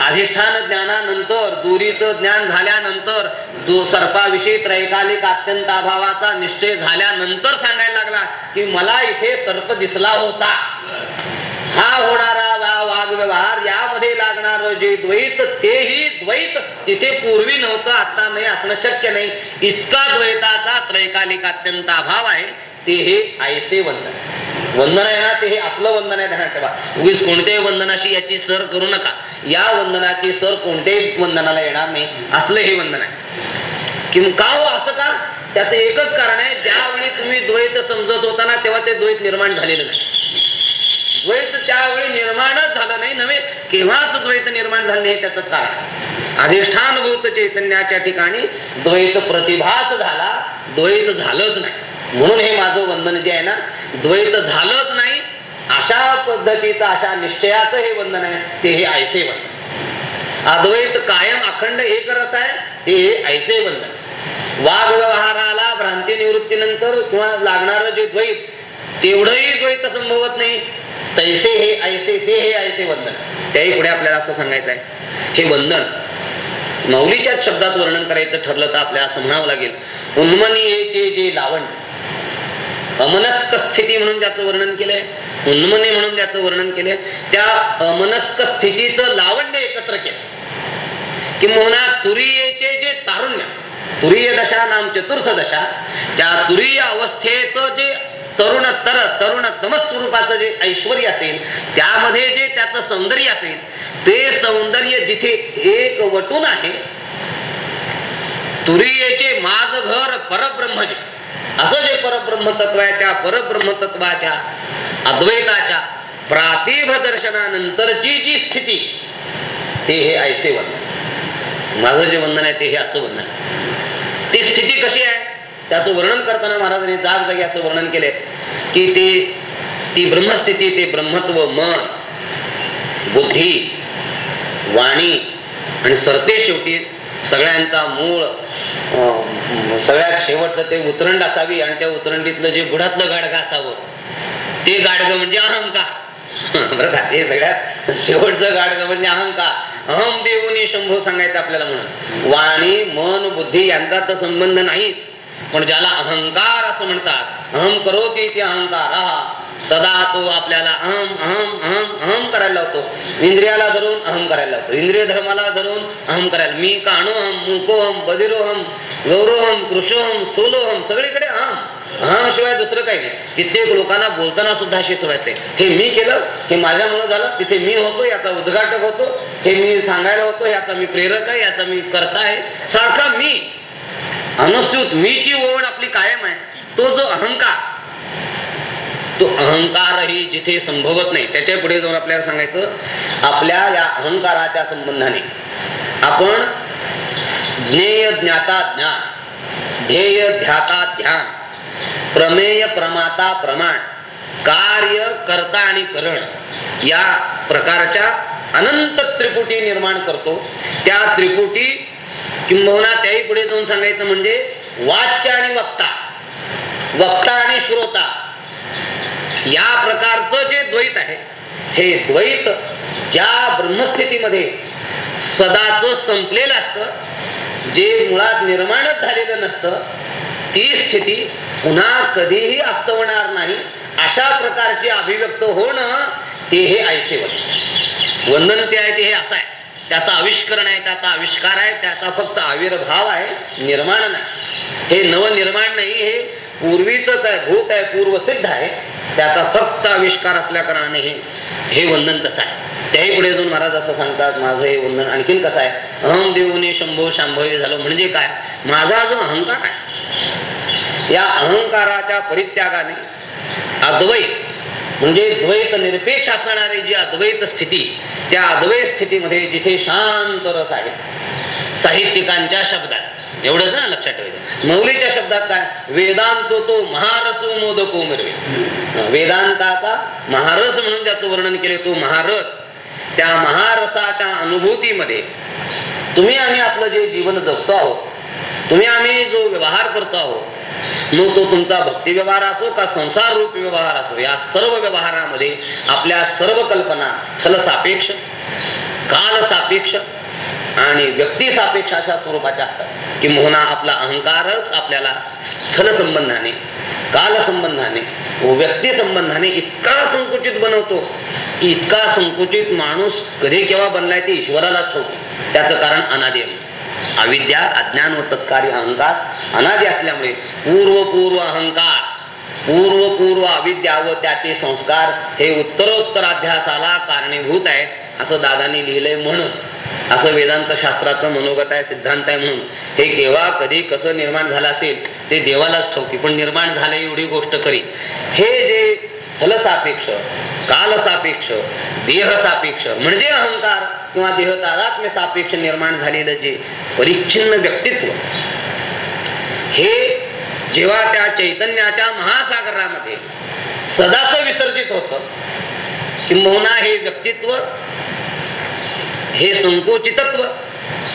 अधिष्ठान ज्ञानानंतर दुरीचं ज्ञान झाल्यानंतर जो सर्पाविषयी त्रैकालिक अत्यंत अभावाचा निश्चय झाल्यानंतर सांगायला लागला की मला इथे सर्प दिसला होता. हा होणारा वा- वाद व्यवहार यामध्ये लागणार जे द्वैत तेही द्वैत तिथे पूर्वी नव्हतं आता नाही असणं शक्य नाही. इतका द्वैताचा त्रैकालिक अत्यंत अभाव आहे. ते हे आयसे वंदन. वंदन आहे ना ते हे असलं वंदन आहे ध्यानात ठेवा. उगीच कोणत्याही वंदनाशी याची सर करू नका. या वंदनाची सर कोणत्याही वंदनाला येणार नाही. असलं हे वंदन आहे. किम का हो असं का? त्याचं एकच कारण आहे ज्यावेळी तुम्ही द्वैत समजत होता ना तेव्हा ते द्वैत निर्माण झालेलं नाही. द्वैत त्यावेळी निर्माणच झालं नाही नव्हे? केव्हाच द्वैत निर्माण झालं नाही त्याच त्याचं कारण? अधिष्ठानभूत चैतन्याच्या ठिकाणी द्वैत प्रतिभाच झाला. द्वैत झालंच नाही. म्हणून हे माझं वंदन जे आहे ना द्वैत झालंच नाही अशा पद्धतीचं अशा निश्चयाचं हे वंदन आहे ते हे ऐसे वंदन. अद्वैत कायम अखंड एक रस आहे ते हे ऐसे वंदन. वाघ व्यवहाराला भ्रांती निवृत्तीनंतर किंवा लागणारं जे द्वैत तेवढंही द्वैत संभवत नाही. तैसे हे ऐसे ते हे ऐसे वंदन. त्याही पुढे आपल्याला असं सांगायचं आहे हे वंदन मौलीच्याच शब्दात वर्णन करायचं ठरलं तर आपल्याला असं म्हणावं लागेल. उन्मनीयेचे जे लावण अमनस्क स्थिती म्हणून ज्याचं वर्णन केलंय उन्मनी म्हणून ज्याचं वर्णन केलंय त्या अमनस्क स्थितीचं लावण्य एकत्र केलं. किंवा तुरीयेचे जे तारुण्य तुरीय दशा नाम चतुर्थ दशा त्या तुरीय अवस्थेचं जे तरुण तर तरुण तमस स्वरूपाचं जे ऐश्वर असेल त्यामध्ये जे त्याचं सौंदर्य असेल ते सौंदर्य जिथे एक वटून आहे तुरीयेचे माझ घर परब्रह्मजे असं जे परब्रह्म तत्व आहे त्या परब्रह्म तत्वाच्या अद्वैताच्या प्रातिभ दर्शनानंतरची जी स्थिती ते हे ऐसे वंदन माझं जे वंदन आहे ते हे असं वंदन ती स्थिती कशी आहे? त्याचं वर्णन करताना महाराजांनी जागजागी असं वर्णन केलंय की ते ती ब्रह्मस्थिती ते ब्रह्मत्व मन बुद्धी वाणी आणि सरते शेवटी सगळ्यांचा मूळ सगळ्यात शेवटचं ते उतरंड असावी आणि त्या उतरंडीतलं जे बुडातलं गाडगं असावं ते गाडगं म्हणजे अहंकार. बरं का? हे सगळ्यात शेवटचं गाडगं म्हणजे अहंकार. अहम देऊनी शंभू सांगायचं आपल्याला म्हणून. वाणी मन बुद्धी यांचा तर संबंध नाहीच. पण ज्याला अहंकार असं म्हणतात अहम करो की ते अहंकार सदा तो आपल्याला अहम अहम अहम अहम करायला लावतो. इंद्रियाला धरून अहम करायला लावतो. इंद्रिय धर्माला धरून अहम करायला. मी काणोहम मुकोहम बदिरोहम गौरोहम कृषोहम स्थूलोहम सगळीकडे अहम. अहम शिवाय दुसरं काही नाही. कित्येक लोकांना बोलताना सुद्धा अशी सवय असते. हे मी केलं हे माझ्यामुळे झालं तिथे मी होतो याचा उद्घाटक होतो. हे मी सांगायला होतो याचा मी प्रेरक आहे याचा मी करता आहे. सारखा मी अनुस्यूत मीची ओढ आपली कायम आहे. तो जो अहंकार तो अहंकारही जिथे संभवत नाही त्याच्या पुढे जाऊन आपल्याला सांगायचं आपल्या या अहंकाराच्या संबंधाने. आपण ज्ञेय ज्ञाता ज्ञान ध्येय ध्याता ध्यान प्रमेय प्रमाता प्रमाण कार्य करता आणि करण या प्रकारच्या अनंत त्रिपुटी निर्माण करतो. त्या त्रिपुटी किंबहुना त्याही पुढे जाऊन सांगायचं म्हणजे वाच्य आणि वक्ता. वक्ता आणि श्रोता. या प्रकारचं जे द्वैत आहे हे द्वैत ज्या ब्रह्मस्थितीमध्ये सदाच संपलेलं असतं जे मुळात निर्माणच झालेलं नसतं ती स्थिती पुन्हा कधीही अस्तवणार नाही अशा प्रकारचे अभिव्यक्त होणं ते हे ऐसे वंदन वंदन ते आहे ते हे असं आहे. त्याचा आविष्करण आहे त्याचा आविष्कार आहे त्याचा फक्त आविर्भाव आहे निर्माण नाही. हे नवनिर्माण नाही हे पूर्वीच आहे भूत आहे पूर्वसिद्ध आहे. त्याचा फक्त आविष्कार असल्या कारणाने हे हे वंदन तसं आहे? त्याही पुढे जाऊन महाराज असं सांगतात माझं हे वंदन आणखीन कसं आहे? अहम देऊने शंभो शांभवी झालो म्हणजे काय? माझा जो अहंकार आहे या अहंकाराच्या परित्यागाने अद्वैत म्हणजे द्वैत निरपेक्ष असणारी जी अद्वैत स्थिती त्या अद्वैत स्थितीमध्ये जिथे शांत रस आहे. साहित्यिकांच्या शब्दात. एवढंच ना लक्षात ठेवायचं. मौलीच्या शब्दात काय? वेदांतो तो महारसो मोदको मिरवे. वेदांताचा महारस म्हणून त्याचं वर्णन केले तो महारस त्या महारसाच्या अनुभूतीमध्ये तुम्ही आम्ही आपलं जे जीवन जगतो आहोत तुम्ही आम्ही जो व्यवहार करतो आहोत मग तो तुमचा भक्ती व्यवहार असो का संसार रूप व्यवहार असो या सर्व व्यवहारामध्ये आपल्या सर्व कल्पना स्थल सापेक्ष काल सापेक्ष आणि व्यक्ती सापेक्ष अशा स्वरूपाच्या असतात की मोहना आपला अहंकारच आपल्याला स्थल संबंधाने काल संबंधाने व व्यक्ती संबंधाने इतका संकुचित बनवतो की इतका संकुचित माणूस कधी केव्हा बनलाय ते ईश्वरालाच ठेवतो. त्याचं कारण अनादी अविद्या अज्ञान व तत्कारी अहंकार अनादी असल्यामुळे पूर्व पूर्व अहंकार पूर्व पूर्व अविद्या व त्याचे संस्कार हे उत्तरोत्तर अध्यासाला कारणीभूत आहे असं दादानी लिहिलंय म्हणून. असं वेदांत शास्त्राचं मनोगत आहे सिद्धांत आहे म्हणून. हे केव्हा कधी कसं निर्माण झालं असेल ते देवालाच ठोकी पण निर्माण झालं एवढी गोष्ट करी हे जे फलसापेक्ष कालसापेक्ष देहसापेक्ष. म्हणजे अहंकार किंवा देह तादात्म्य सापेक्ष निर्माण झालेलं जे परिच्छिन्न व्यक्तित्व. हे जेव्हा त्या चैतन्याच्या महासागरामध्ये सदाच विसर्जित होत किंबहुना हे व्यक्तित्व हे संकोचितत्व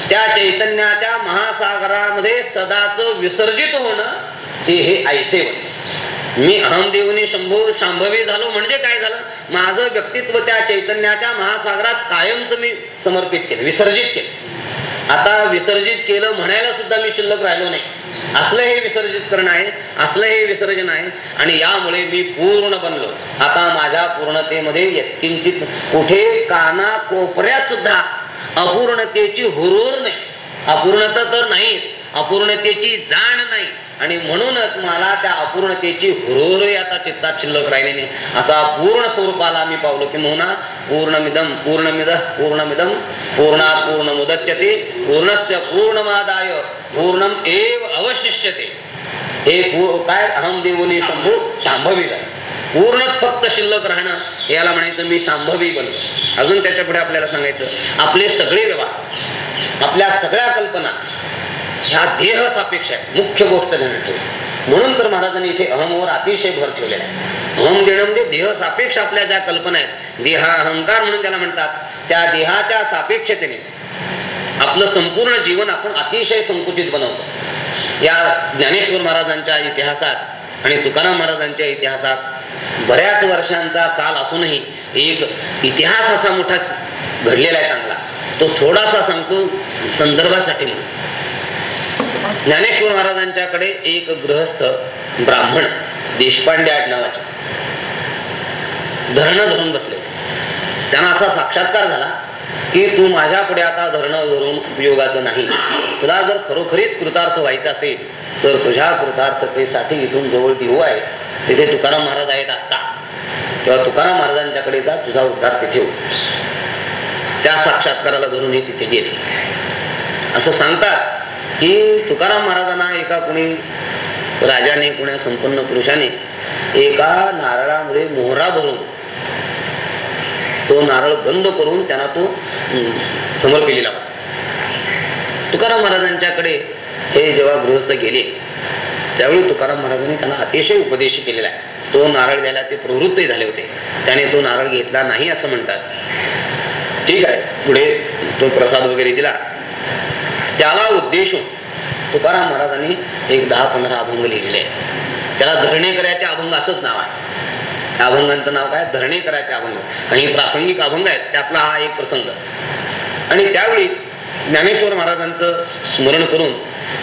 त्या चैतन्याच्या महासागरामध्ये सदाच विसर्जित होणं ते हे ऐसे होते मी अहमदेवने शंभू शांभवी झालो. म्हणजे काय झालं? माझं व्यक्तित्व त्या चैतन्याच्या महासागरात कायमच मी समर्पित केलं विसर्जित केलं. आता विसर्जित केलं म्हणायला सुद्धा मी शिल्लक राहिलो नाही. असलं हे विसर्जित करणं आहे असलं हे विसर्जन आहे. आणि यामुळे मी पूर्ण बनलो. आता माझ्या पूर्णतेमध्ये यत्किंचित कुठे काना कोपऱ्यात सुद्धा अपूर्णतेची हुरूर नाही. अपूर्णता तर नाही अपूर्णतेची जाण नाही. आणि म्हणूनच मला त्या अपूर्णतेची हुरहुर आता चित्तात शिल्लक राहिली नाही. असा पूर्ण स्वरूपाला मी पावलो की म्हणा पूर्णमिदम पूर्णमिद पूर्णमिदम पूर्णात पूर्ण मुदच्यते पूर्णस्य पूर्णमादाय पूर्णम एव अवशिष्यते. हे काय? अहम देवनी शंभू शांभवी पूर्णच फक्त शिल्लक राहणं याला म्हणायचं मी शांभवी बनलो अजून त्याच्या पुढे आपल्याला सांगायचं आपले सगळे व्यवहार आपल्या सगळ्या कल्पना ह्या देह सापेक्ष आहे. मुख्य गोष्ट ध्यानात म्हणून तर महाराजांनी इथे अहमवर अतिशय भर ठेवलेला आहे. अहम देणं म्हणजे देह सापेक्ष आपल्या ज्या कल्पना आहेत देहा अहंकार म्हणून त्याला म्हणतात त्या देहाच्या सापेक्षतेने आपलं संपूर्ण जीवन आपण अतिशय संकुचित बनवतो. या ज्ञानेश्वर महाराजांच्या इतिहासात आणि तुकाराम महाराजांच्या इतिहासात बऱ्याच वर्षांचा काल असूनही एक इतिहास असा मोठाच घडलेला आहे चांगला. तो थोडासा सांगतो संदर्भासाठी म्हणून. ज्ञानेश्वर महाराजांच्याकडे एक गृहस्थ ब्राह्मण देशपांडे आडनावाचे धरणं धरून बसले. त्यांना असा साक्षात्कार झाला की तू माझ्या पुढे आता धरणं धरून उपयोगाचं नाही. तुला जर खरोखरीच कृतार्थ व्हायचं असेल तर तुझ्या कृतार्थतेसाठी इथून जवळ देऊ हो आहे. तिथे तुकाराम महाराज आहेत आत्ता. तेव्हा तुकाराम महाराजांच्याकडे जा तुझा उद्धार तिथे हो. त्या साक्षात्काराला धरून हे तिथे गेले. असं सांगतात की तुकाराम महाराजांना एका कुणी राजाने कुण्या संपन्न पुरुषाने एका नारळामध्ये मोहरा भरून तो नारळ बंद करून त्यांना तो समोर केलेला तुकाराम महाराजांच्याकडे हे जेव्हा गृहस्थ गेले त्यावेळी तुकाराम महाराजांनी त्यांना अतिशय उपदेश केलेला आहे. तो नारळ द्यायला ते प्रवृत्तही झाले होते. त्याने तो नारळ घेतला नाही असं म्हणतात. ठीक आहे. पुढे तो प्रसाद वगैरे दिला. त्याला उद्देशून तुकाराम महाराजांनी एक दहा पंधरा अभंग लिहिलेले आहे त्याला धरणेकराचे अभंग असंच नाव आहे. त्या अभंगांचं नाव काय? धरणेकराचे अभंग. आणि प्रासंगिक अभंग आहेत त्यातला हा एक प्रसंग. आणि त्यावेळी ज्ञानेश्वर महाराजांचं स्मरण करून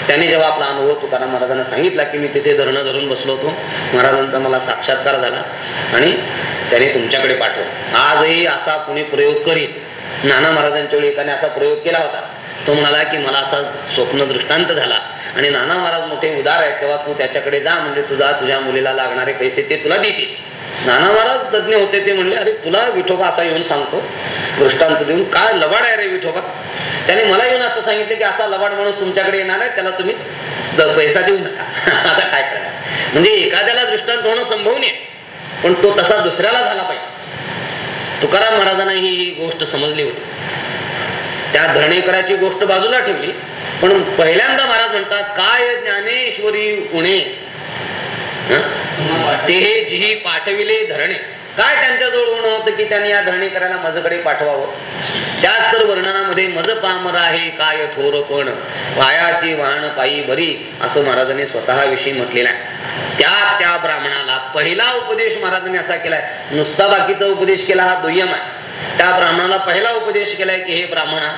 त्याने जेव्हा आपला अनुभव तुकाराम महाराजांना सांगितला की मी तिथे धरणं धरून बसलो होतो महाराजांचा मला साक्षात्कार झाला आणि त्याने तुमच्याकडे पाठवलं. आजही असा कुणी प्रयोग करीत नाना महाराजांच्या वेळी एकाने असा प्रयोग केला होता. तो म्हणाला की मला असा स्वप्न दृष्टांत झाला. आणि नाना महाराज मोठे उदार आहेत तेव्हा तू त्याच्याकडे जा म्हणजे तुझा तुझ्या मुलीला लागणारे पैसे ते तुला देतील. नाना महाराज तज्ञ होते ते म्हणले अरे तुला विठोबा असा येऊन सांगतो. दृष्टांत देऊन काय लबाड आहे रे विठोबा? त्याने मला येऊन असं सांगितलं की असा लबाड माणूस तुमच्याकडे येणार आहे त्याला तुम्ही पैसा देऊ नका. आता काय करणार? म्हणजे एखाद्याला दृष्टांत होणं संभव नाही. पण तो तसा दुसऱ्याला झाला पाहिजे. तुकाराम महाराजांना ही गोष्ट समजली होती. त्या धरणेकराची गोष्ट बाजूला ठेवली. पण पहिल्यांदा महाराज म्हणतात काय ज्ञानेश्वरी उणे? ते जी पाठविले धरणे. काय त्यांच्याजवळ होणं होतं की त्यांनी या धरणेकराला मजकडे पाठवावं? त्याच तर वर्णनामध्ये मज पामर आहे काय थोर पण पायाची वाहन पायी भरी असं महाराजांनी स्वतःविषयी म्हटलेलं आहे. त्या त्या ब्राह्मणाला पहिला उपदेश महाराजांनी असा केलाय. नुसता बाकीचा उपदेश केला हा दुय्यम आहे. त्या ब्राह्मणाला पहिला उपदेश केलाय की हे ब्राह्मणा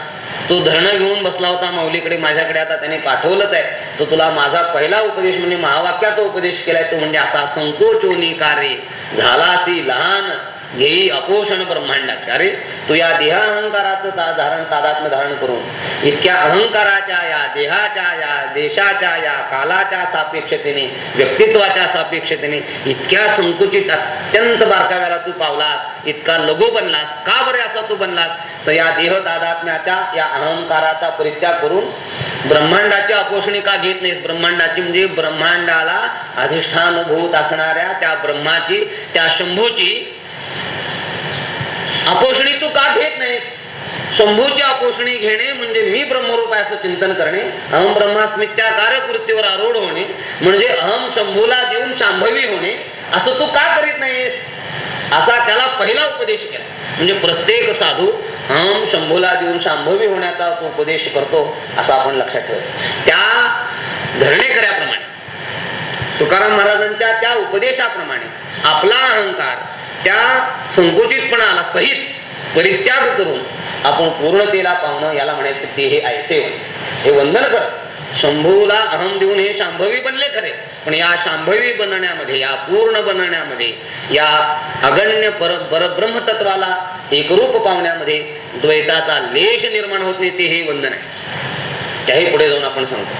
तो धरणं घेऊन बसला होता माऊलीकडे माझ्याकडे. आता त्याने पाठवलंच आहे. तर तुला माझा पहिला उपदेश म्हणजे महावाक्याचा उपदेश केलाय. तो म्हणजे असा संकोचोनी कार्य झाला ती लहान घेई अपोषण ब्रह्मांडाचे अरे तू या देहा अहंकाराचं धारण तादात्म्य धारण करून इतक्या अहंकाराच्या या देहाच्या या देशाच्या या कालाच्या सापेक्षतेने व्यक्तित्वाच्या सापेक्षतेने इतक्या संकुचित अत्यंत बारकाव्याला तू पावलास इतका लघु बनलास का बरे असा तू बनलास? तर या देह तादात्म्याच्या या अहंकाराचा परित्याग करून ब्रह्मांडाची अपोषणी का घेत नाहीस? ब्रह्मांडाची म्हणजे ब्रह्मांडाला अधिष्ठानभूत असणाऱ्या त्या ब्रह्माची त्या शंभूची अपोषणी तू का घेत नाहीस? शंभूची अपोषणी घेणे म्हणजे मी ब्रह्मरूप आहे असं चिंतन करणे अहम ब्रह्मास्मित्या कार्यकृतीवर आरूढ होणे म्हणजे अहम शंभूला देऊन शांभवी होणे असं तू का करीत नाहीस? असा त्याला पहिला उपदेश केला. म्हणजे प्रत्येक साधू अहम शंभूला देऊन शांभवी होण्याचा तो उपदेश करतो असं आपण लक्षात ठेवायचं. त्या धरणेकऱ्याप्रमाणे तुकाराम महाराजांच्या त्या उपदेशाप्रमाणे आपला अहंकार त्या संकुचितपणाला सहित परित्याग करून आपण पूर्णतेला पाहणं याला म्हणायचं ते हे ऐसे हे वंदन कर. शंभूला अहम देऊन हे शांभवी बनले खरे. पण या शांभवी बनण्यामध्ये या पूर्ण बनण्यामध्ये या अगण्य पर परब्रह्मतत्वाला एकरूप पावण्यामध्ये द्वैताचा लेश निर्माण होत नाही ते हे वंदन आहे. त्याही पुढे जाऊन आपण सांगतो.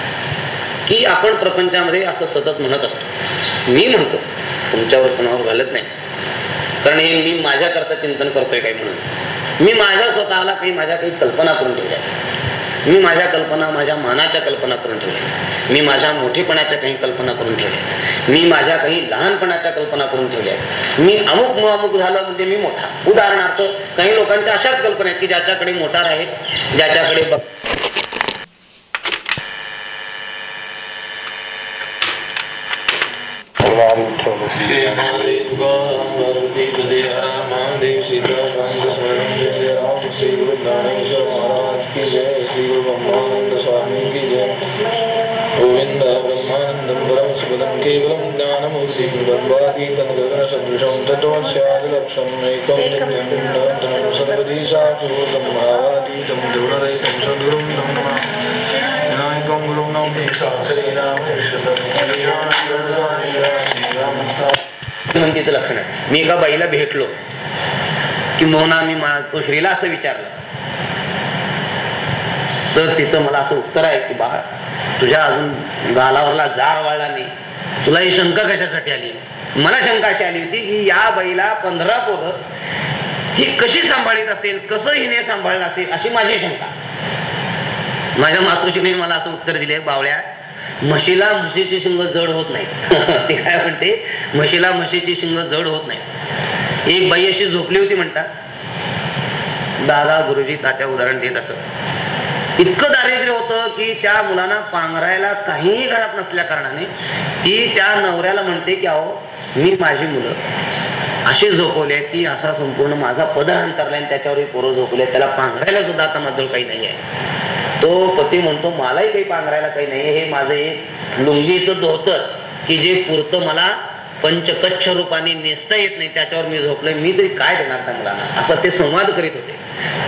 की आपण प्रपंचामध्ये असं सतत म्हणत असतो. मी म्हणतो तुमच्यावर कोणावर घालत नाही. कारण हे मी माझ्या करता चिंतन करतोय काही म्हणून. मी माझ्या स्वतःला काही माझ्या काही कल्पना करून ठेवल्या. मी माझ्या कल्पना माझ्या मानाच्या कल्पना करून ठेवल्या. मी माझ्या मोठेपणाच्या काही कल्पना करून ठेवल्या. मी माझ्या काही लहानपणाच्या कल्पना करून ठेवल्या. मी अमुक मुमुक झालं म्हणजे मी मोठा. उदाहरणार्थ काही लोकांच्या अशाच कल्पना आहेत की ज्याच्याकडे मोटार आहे ज्याच्याकडे बघ ਸਰਵਾਰੀ ਉਠੋ ਤੇ ਮਹਾਦੇਵ ਗਾਂਧੀ ਤੇ ਰਾਮਾਂ ਦੇ ਸੀਤਾ ਰੰਗ ਸਰਣ ਦੇ ਰਾਮ ਸ੍ਰੀ ਗੁਰੂ ਨਾਨਕ ਸਾਹਿਬ ਮਹਾਰਾਜ ਕੀ ਜੈ ਸ੍ਰੀ ਗੁਰੂ ਬ੍ਰਹਮਾਨੰਦ ਸਵਾਮੀ ਕੀ ਜੈ ਗੋਵਿੰਦ ਬ੍ਰਹਮਾਨੰਦ ਪਰਮ ਸੁਖਦੰ ਕੇਵਲੰ జ్ఞానమూర్తిం గర్భాతీతం గగనసదృశం తతో స్యాదిలక్షం ఏకం నిత్యం నిరంతరం సర్వదీశాచూర్ణం భావాతీతం ద్రుణరహితం సద్గురుం నమః विनायकं गुरुं श्रीमंतीचं लक्षण आहे. मी एका बाईला भेटलो की मोहना मी तो श्रीला असं विचारलं. तर तिचं मला असं उत्तर आहे की बाळ तुझ्या अजून गालावरला जार वाळला नाही. तुला ही शंका कशासाठी आली? मला शंका अशी आली होती की या बाईला पंधरा पोरं ही कशी सांभाळीत असेल कसं हिने सांभाळलं असेल अशी माझी शंका. माझ्या मातोश्रीने मला असं उत्तर दिले बावळ्या म्हशीला म्हशीची शिंग जड होत नाही. ते काय म्हणते? म्हशीला म्हशीची शिंग जड होत नाही. एक बाई अशी झोपली होती म्हणतात. दादा गुरुजी तात्या उदाहरण देत असत. इतकं दारिद्र्य होतं की त्या मुलांना पांघरायला काहीही घरात नसल्या कारणाने ती त्या नवऱ्याला म्हणते की अहो मी माझी मुलं. अशी झोपवली आहेत की असा संपूर्ण माझा पदर अंतरला आणि त्याच्यावरही पोरं झोपले त्याला पांघरायला सुद्धा आता माझं काही नाही आहे. तो पती म्हणतो मलाही काही पांघरायला काही नाही. हे माझं एक लुंगीचं धोतर की जे पुरतं मला पंचकच्छ रूपाने नेसता येत नाही. त्याच्यावर मी झोपलोय. मी तरी काय देणार त्या मुलांना असं ते संवाद करीत होते.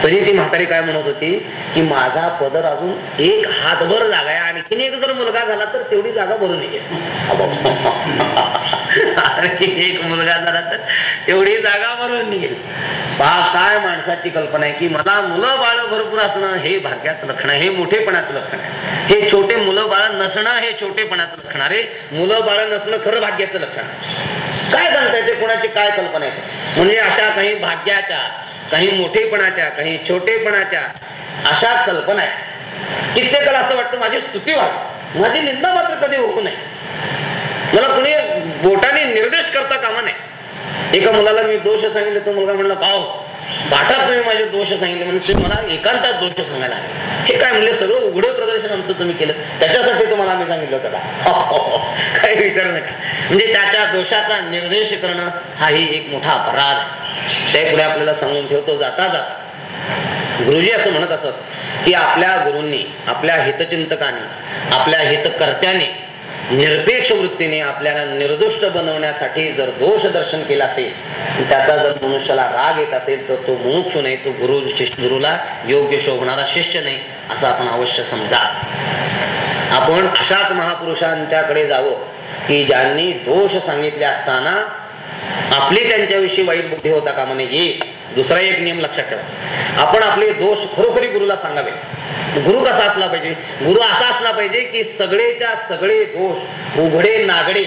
तरी ती म्हातारी काय म्हणत होती की माझा पदर अजून एक हातभर जागा आहे. आणखीन एक जर मुलगा झाला तर तेवढी जागा भरून निघेल. आणखी एक मुलगा झाला तर तेवढी जागा भरून निघेल. पहा काय माणसाची कल्पना आहे की मला मुलं बाळ भरपूर असणं हे भाग्याचं लक्षण हे मोठेपणाचं लक्षण आहे. हे छोटे मुलं बाळ नसणं हे छोटेपणाचं लक्षण अरे मुलं बाळ नसणं खरं भाग्याचं लक्षण काय सांगता येते कोणाची काय कल्पना आहे? म्हणजे अशा काही भाग्याच्या काही मोठेपणाच्या काही छोटेपणाच्या अशा कल्पना आहे कित्येकाला असं वाटतं माझी स्तुती व्हावी. माझी निंदा मात्र कधी होऊ नये. मला कुणी बोटाने निर्देश करता कामा नाही एका मुलाला मी दोष सांगितले तो मुलगा म्हणला का हो? पाठात तुम्ही माझे दोष सांगितले म्हणजे तुम्ही मला एकांतात दोष सांगायला हे काय म्हणले सर्व उघडं प्रदर्शन आमचं तुम्ही केलं. त्याच्यासाठी तुम्हाला आम्ही सांगितलं होतं का? हो, हो, हो. काही विचार नका. म्हणजे त्याच्या दोषाचा निर्देश करणं हाही एक मोठा अपराध आहे. ते पुढे आपल्याला सांगून ठेवतो जाता जाता. गुरुजी असं म्हणत असत की आपल्या गुरूंनी आपल्या हितचिंतकाने आपल्या हितकर्त्याने निरपेक्ष वृत्तीने आपल्याला निर्दुष्ट बनवण्यासाठी जर दोष दर्शन केलं असेल त्याचा जर मनुष्याला राग येत असेल तर तो मुमुक्षु नाही तो गुरु गुरुला योग्य शोभणारा शिष्य नाही असं आपण अवश्य समजा. आपण अशाच महापुरुषांच्याकडे जावं की ज्यांनी दोष सांगितले असताना आपली त्यांच्याविषयी वाईट बुद्धी होता कामा नये दुसरा एक नियम लक्षात ठेवा. आपण आपले दोष खरोखरी गुरुला सांगावे. गुरु कसा असला पाहिजे? गुरु असा असला पाहिजे की सगळेच्या सगळे दोष उघडे नागडे.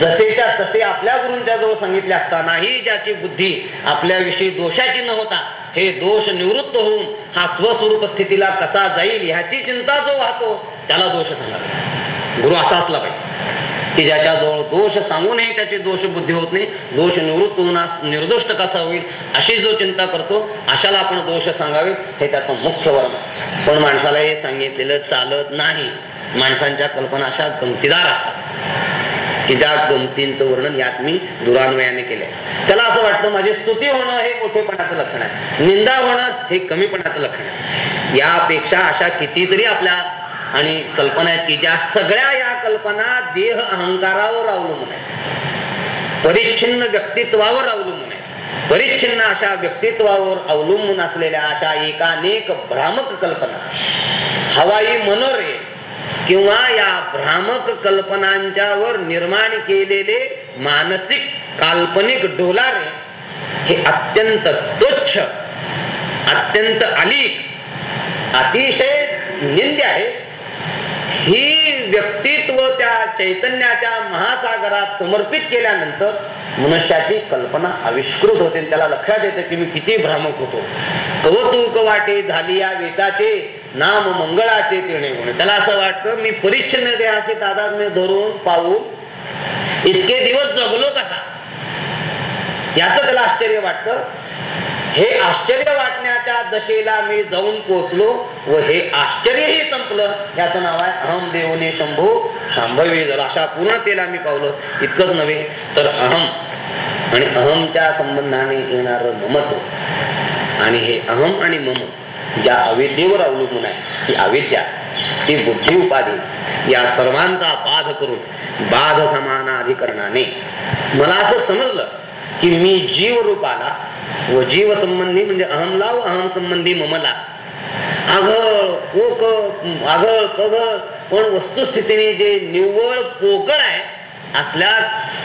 जसेच्या तसे आपल्या गुरूंच्या जवळ सांगितले असतानाही ज्याची बुद्धी आपल्याविषयी दोषाची न होता हे दोष निवृत्त होऊन हा स्वस्वरूप स्थितीला कसा जाईल ह्याची चिंता जो वाहतो त्याला दोष सांगावे. गुरु असा असला पाहिजे. की ज्याच्याजवळ दोष सांगूनही त्याची दोष बुद्धी होत नाही. दोष निवृत्त होऊन आज निर्दोष कसा होईल अशी जो चिंता करतो अशाला आपण दोष सांगावे हे त्याचं मुख्य वर्ण पण माणसाला हे सांगितलेलं चालत नाही. माणसांच्या कल्पना अशा गमतीदार असतात. की ज्या गमतींचं वर्णन यात मी दुरान्वयाने केलंय. त्याला असं वाटतं माझी स्तुती होणं हे मोठेपणाचं लक्षण आहे. निंदा होणं हे कमीपणाचं लक्षण आहे. यापेक्षा अशा कितीतरी आपल्या आणि कल्पना आहेत की ज्या सगळ्या या कल्पना देह अहंकारावर अवलंबून आहेत. परिच्छिन्न व्यक्तित्वावर अवलंबून आहे परिच्छिन्न अशा व्यक्तित्वावर अवलंबून असलेल्या अशा एकानेक भ्रामक कल्पना हवाई मनोरे किंवा या भ्रामक कल्पनांच्यावर निर्माण केलेले मानसिक काल्पनिक डोलारे हे अत्यंत तुच्छ अत्यंत अलीक अतिशय निंद्य आहे ही व्यक्तित्व त्या चैतन्याच्या महासागरात समर्पित केल्यानंतर मनुष्याची कल्पना आविष्कृत होते त्याला लक्षात येते की मी किती भ्रामक होतो. कवतुक वाटे झाली या वेचाचे नाम मंगळाचे तिने गुण त्याला असं वाटतं मी परिच्छिन्न देहाशी तादात्म्य धरून पाहून इतके दिवस जगलो कसा? याच त्याला आश्चर्य वाटतं. हे आश्चर्य वाटण्याच्या दशेला मी जाऊन पोचलो व हे आश्चर्यही संपलं. याचं नाव आहे अहम देवने शंभू शांभवी. जर अशा पूर्णतेला मी पावलं इतकंच नव्हे तर अहम आणि अहमच्या संबंधाने येणार ममत्व. आणि हे अहम आणि मम ज्या अविद्येवर अवलंबून आहे ती अविद्या ती बुद्धी उपाधी या सर्वांचा बाध करून बाध समानाधिकरणाने. मला असं समजलं की मी जीव रूपाला व जीव संबंधी म्हणजे अहमला व अहम संबंधी ममला. आघळ ओक आघळ कघळ पण वस्तुस्थितीने जे निव्वळ पोकळ आहे असल्या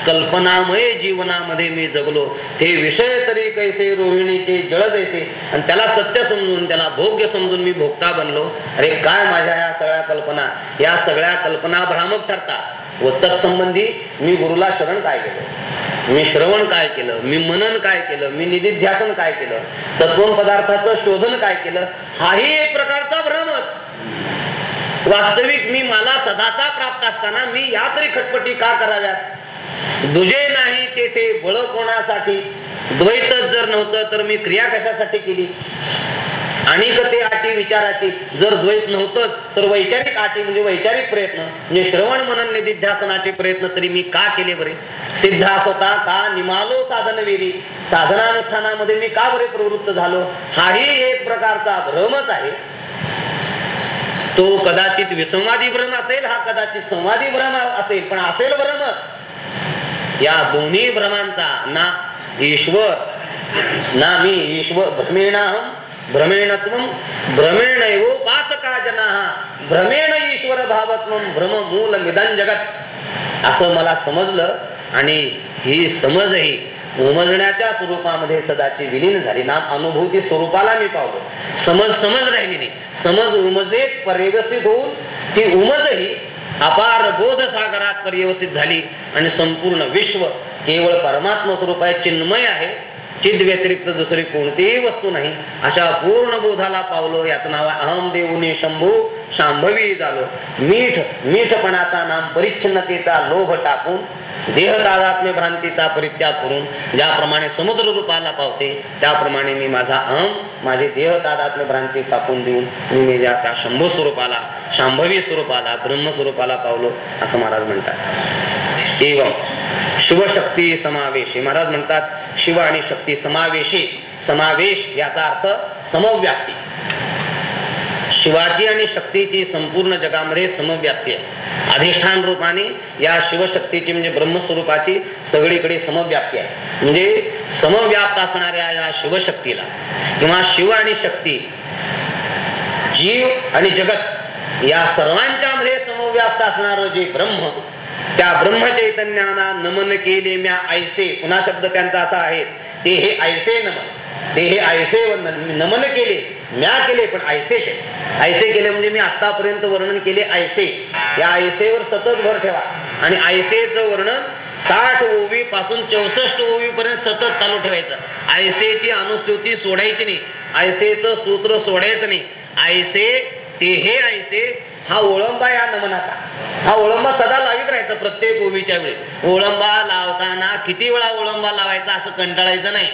कल्पनामय जीवनामध्ये मी जगलो. ते विषय तरी कैसे रोहिणीचे जळ जैसे आणि त्याला सत्य समजून त्याला भोग्य समजून मी भोगता बनलो. अरे काय माझ्या या सगळ्या कल्पना? या सगळ्या कल्पना भ्रामक ठरतात व तत्संबंधी मी गुरुला शरण काय केलं? मी श्रवण काय केलं? मी मनन काय केलं? मी निधिध्यासन काय केलं? तत्व पदार्थाचं शोधन काय केलं? हाही एक प्रकारचा भ्रमच वास्तविक मी मला सदाचा प्राप्त असताना मी या तरी खटपटी का कराव्यात? दुजे नाही तेथे बळ कोणासाठी? द्वैतच जर नव्हतं तर मी क्रिया कशासाठी केली? आणि ते अटी विचाराची. जर द्वैत नव्हतं तर वैचारिक अटी म्हणजे वैचारिक प्रयत्न. म्हणजे श्रवण मनन निधिध्यासनाचे प्रयत्न तरी मी का केले बरे? सिद्धासता का निमालो साधन वेरी साधनानुष्ठानामध्ये मी का बरे प्रवृत्त झालो? हाही एक प्रकारचा भ्रमच आहे. तो कदाचित विसंवादी भ्रम असेल हा कदाचित संवादी भ्रम असेल पण असेल भ्रमच या दोन्ही भ्रमांचा ना ईश्वर ना मी ईश्वर भ्रमेणाहम भ्रमेणत्व भ्रमेण पाचका जना. भ्रमेण ईश्वर भावत्व भ्रम मूल निधन जगत. असं मला समजलं आणि ही समजही उमजण्याच्या स्वरूपामध्ये सदाची विलीन झाली. ना अनुभूती स्वरूपाला मी पावलो. समज समज राहिली नाही. समज उमजेत पर्यवस्थित होऊन ती उमजही अपार बोध सागरात पर्यवस्थित झाली. आणि संपूर्ण विश्व केवळ परमात्मा स्वरूप आहे चिन्मय आहे. चिद व्यतिरिक्त दुसरी कोणतीही वस्तू नाही. अशा पूर्ण बोधाला पावलो याचं नाव आहे अहम देऊने शंभू शांभवी झालो मीठ मीठपणाचा नाम परिच्छिन्नतेचा लोभ टाकून देह तादात्म्य भ्रांतीचा परित्याग करून ज्याप्रमाणे समुद्र रूपाला पावते त्याप्रमाणे मी माझा अहम माझे देह तादात्म्य भ्रांती टाकून देऊन मी माझ्या त्या शंभू स्वरूपाला शांभवी स्वरूपाला ब्रह्मस्वरूपाला पावलो असं महाराज म्हणतात. एवं शिवशक्ती समावेशी. महाराज म्हणतात शिव आणि शक्ती समावेशी. समावेश याचा अर्थ समव्याप्ती. शिवाजी आणि शक्तीची संपूर्ण जगामध्ये समव्याप्ती आहे. अधिष्ठान रूपाने या शिवशक्तीची म्हणजे ब्रह्मस्वरूपाची सगळीकडे समव्याप्ती आहे. म्हणजे समव्याप्त असणाऱ्या या शिवशक्तीला किंवा शिव आणि शक्ती जीव आणि जगत या सर्वांच्या मध्ये समव्याप्त असणार जे ब्रह्म त्या ब्रह्मचैतन्याना नमन केले म्या ऐसे पुन्हा शब्द त्यांचा असा आहे ते हे ऐसे नमन. ते हे ऐसे वंदन. नमन केले म्या केले पण ऐसे केले ऐसे केले म्हणजे मी आतापर्यंत वर्णन केले ऐसे या ऐसेवर सतत भर ठेवा. आणि ऐसेच वर्णन साठ ओवी पासून चौसष्ट ओवी पर्यंत सतत चालू ठेवायचं. ऐसेची अनुस्तुती सोडायची नाही. ऐसेच सूत्र सोडायचं नाही. ऐसे ते हे ऐसे हा ओळंबा या नमनाचा. हा ओळंबा सदा लावित राहायचा प्रत्येक ओवीच्या वेळी. ओळंबा लावताना किती वेळा ओळंबा लावायचा असं कंटाळायचं नाही.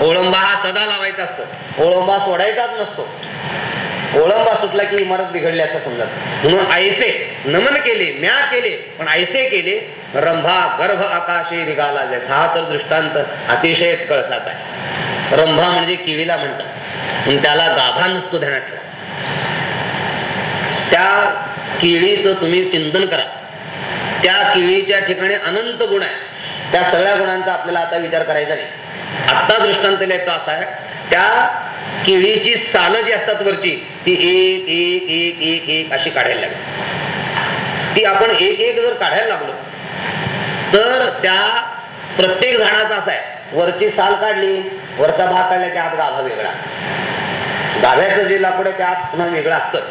ओळंबा हा सदा लावायचा असतो. ओळंबा सोडायचाच नसतो. ओळंबा सुटला की इमारत बिघडली असं समजत. म्हणून ऐसे नमन केले म्या केले पण ऐसे केले रंभा गर्भ आकाशे निघाला. जैसा हा तर दृष्टांत अतिशयच कळसाचा आहे. रंभा म्हणजे केळीला म्हणतात. त्याला गाभा नसतो ध्यानात ठेवा. त्या केळीचं तुम्ही चिंतन करा. त्या केळीच्या ठिकाणी अनंत गुण आहे. त्या सगळ्या गुणांचा आपल्याला आता विचार करायचा नाही. आत्ता दृष्टांत लिहायचा असा आहे. त्या केळीची साल जी असतात वरची ती एक एक एक एक एक अशी काढायला लागली. ती आपण एक एक जर काढायला लागलो तर त्या प्रत्येक झाडाचा असा आहे. वरची साल काढली वरचा भाग काढला की आत गाभा वेगळा गाभ्याचं जे लाकूड आहे त्यात पुन्हा वेगळं असतंच.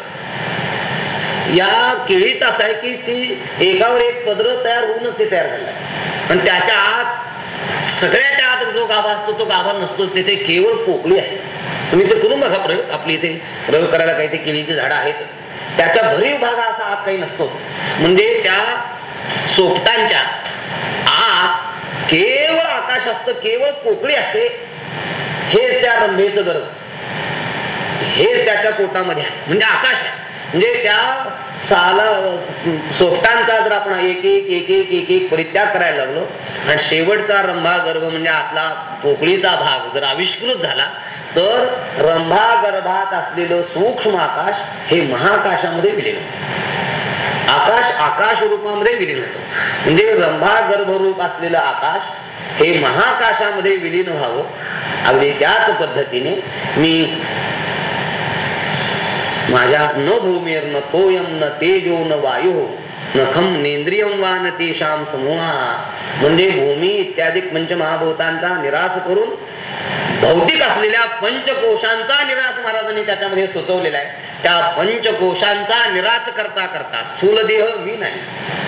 या केळीचं असं आहे की ती एकावर एक पदर तयार होऊनच ते तयार झालं पण त्याच्या आत सगळ्याच्या आत जो गाभा असतो तो गाभा नसतोच तिथे केवळ पोकळी आहे. तुम्ही ते करून बघा प्रयोग आपली इथे प्रयोग करायला काही ते केळीची झाडं आहेत. त्याच्या भरीव भाग असा आत काही नसतो. म्हणजे त्या सोपटांच्या आत केवळ आकाश असतं केवळ पोकळी असते. हेच त्या रंभेचं गर्भ. हेच त्याच्या पोटामध्ये आहे. म्हणजे आकाश आहे. म्हणजे त्या साला सोपटांचा जर आपण एक एक एक एक एक एक परित्याग करायला लागलो आणि शेवटचा रंभा गर्भ म्हणजे आपला पोकळीचा भाग जर आविष्कृत झाला तर रंभा गर्भात असलेलं सूक्ष्म आकाश हे महाकाशामध्ये विलीन होतं. आकाश आकाश रूपामध्ये विलीन होतं म्हणजे रंभा गर्भरूप असलेलं आकाश हे महाकाशामध्ये विलीन व्हावं अगदी त्याच पद्धतीने मी माझ्या न भूमीर न तोयम न तेजो न वायू नखम नेंद्रियम वा न तेशाम समूहा. म्हणजे भूमी इत्यादी पंचमहाभूतांचा निराश करून भौतिक असलेल्या पंचकोशांचा निराश महाराजांनी त्याच्यामध्ये सुचवलेला आहे. त्या पंचकोशांचा निराश करता करता स्थूल देह मी नाही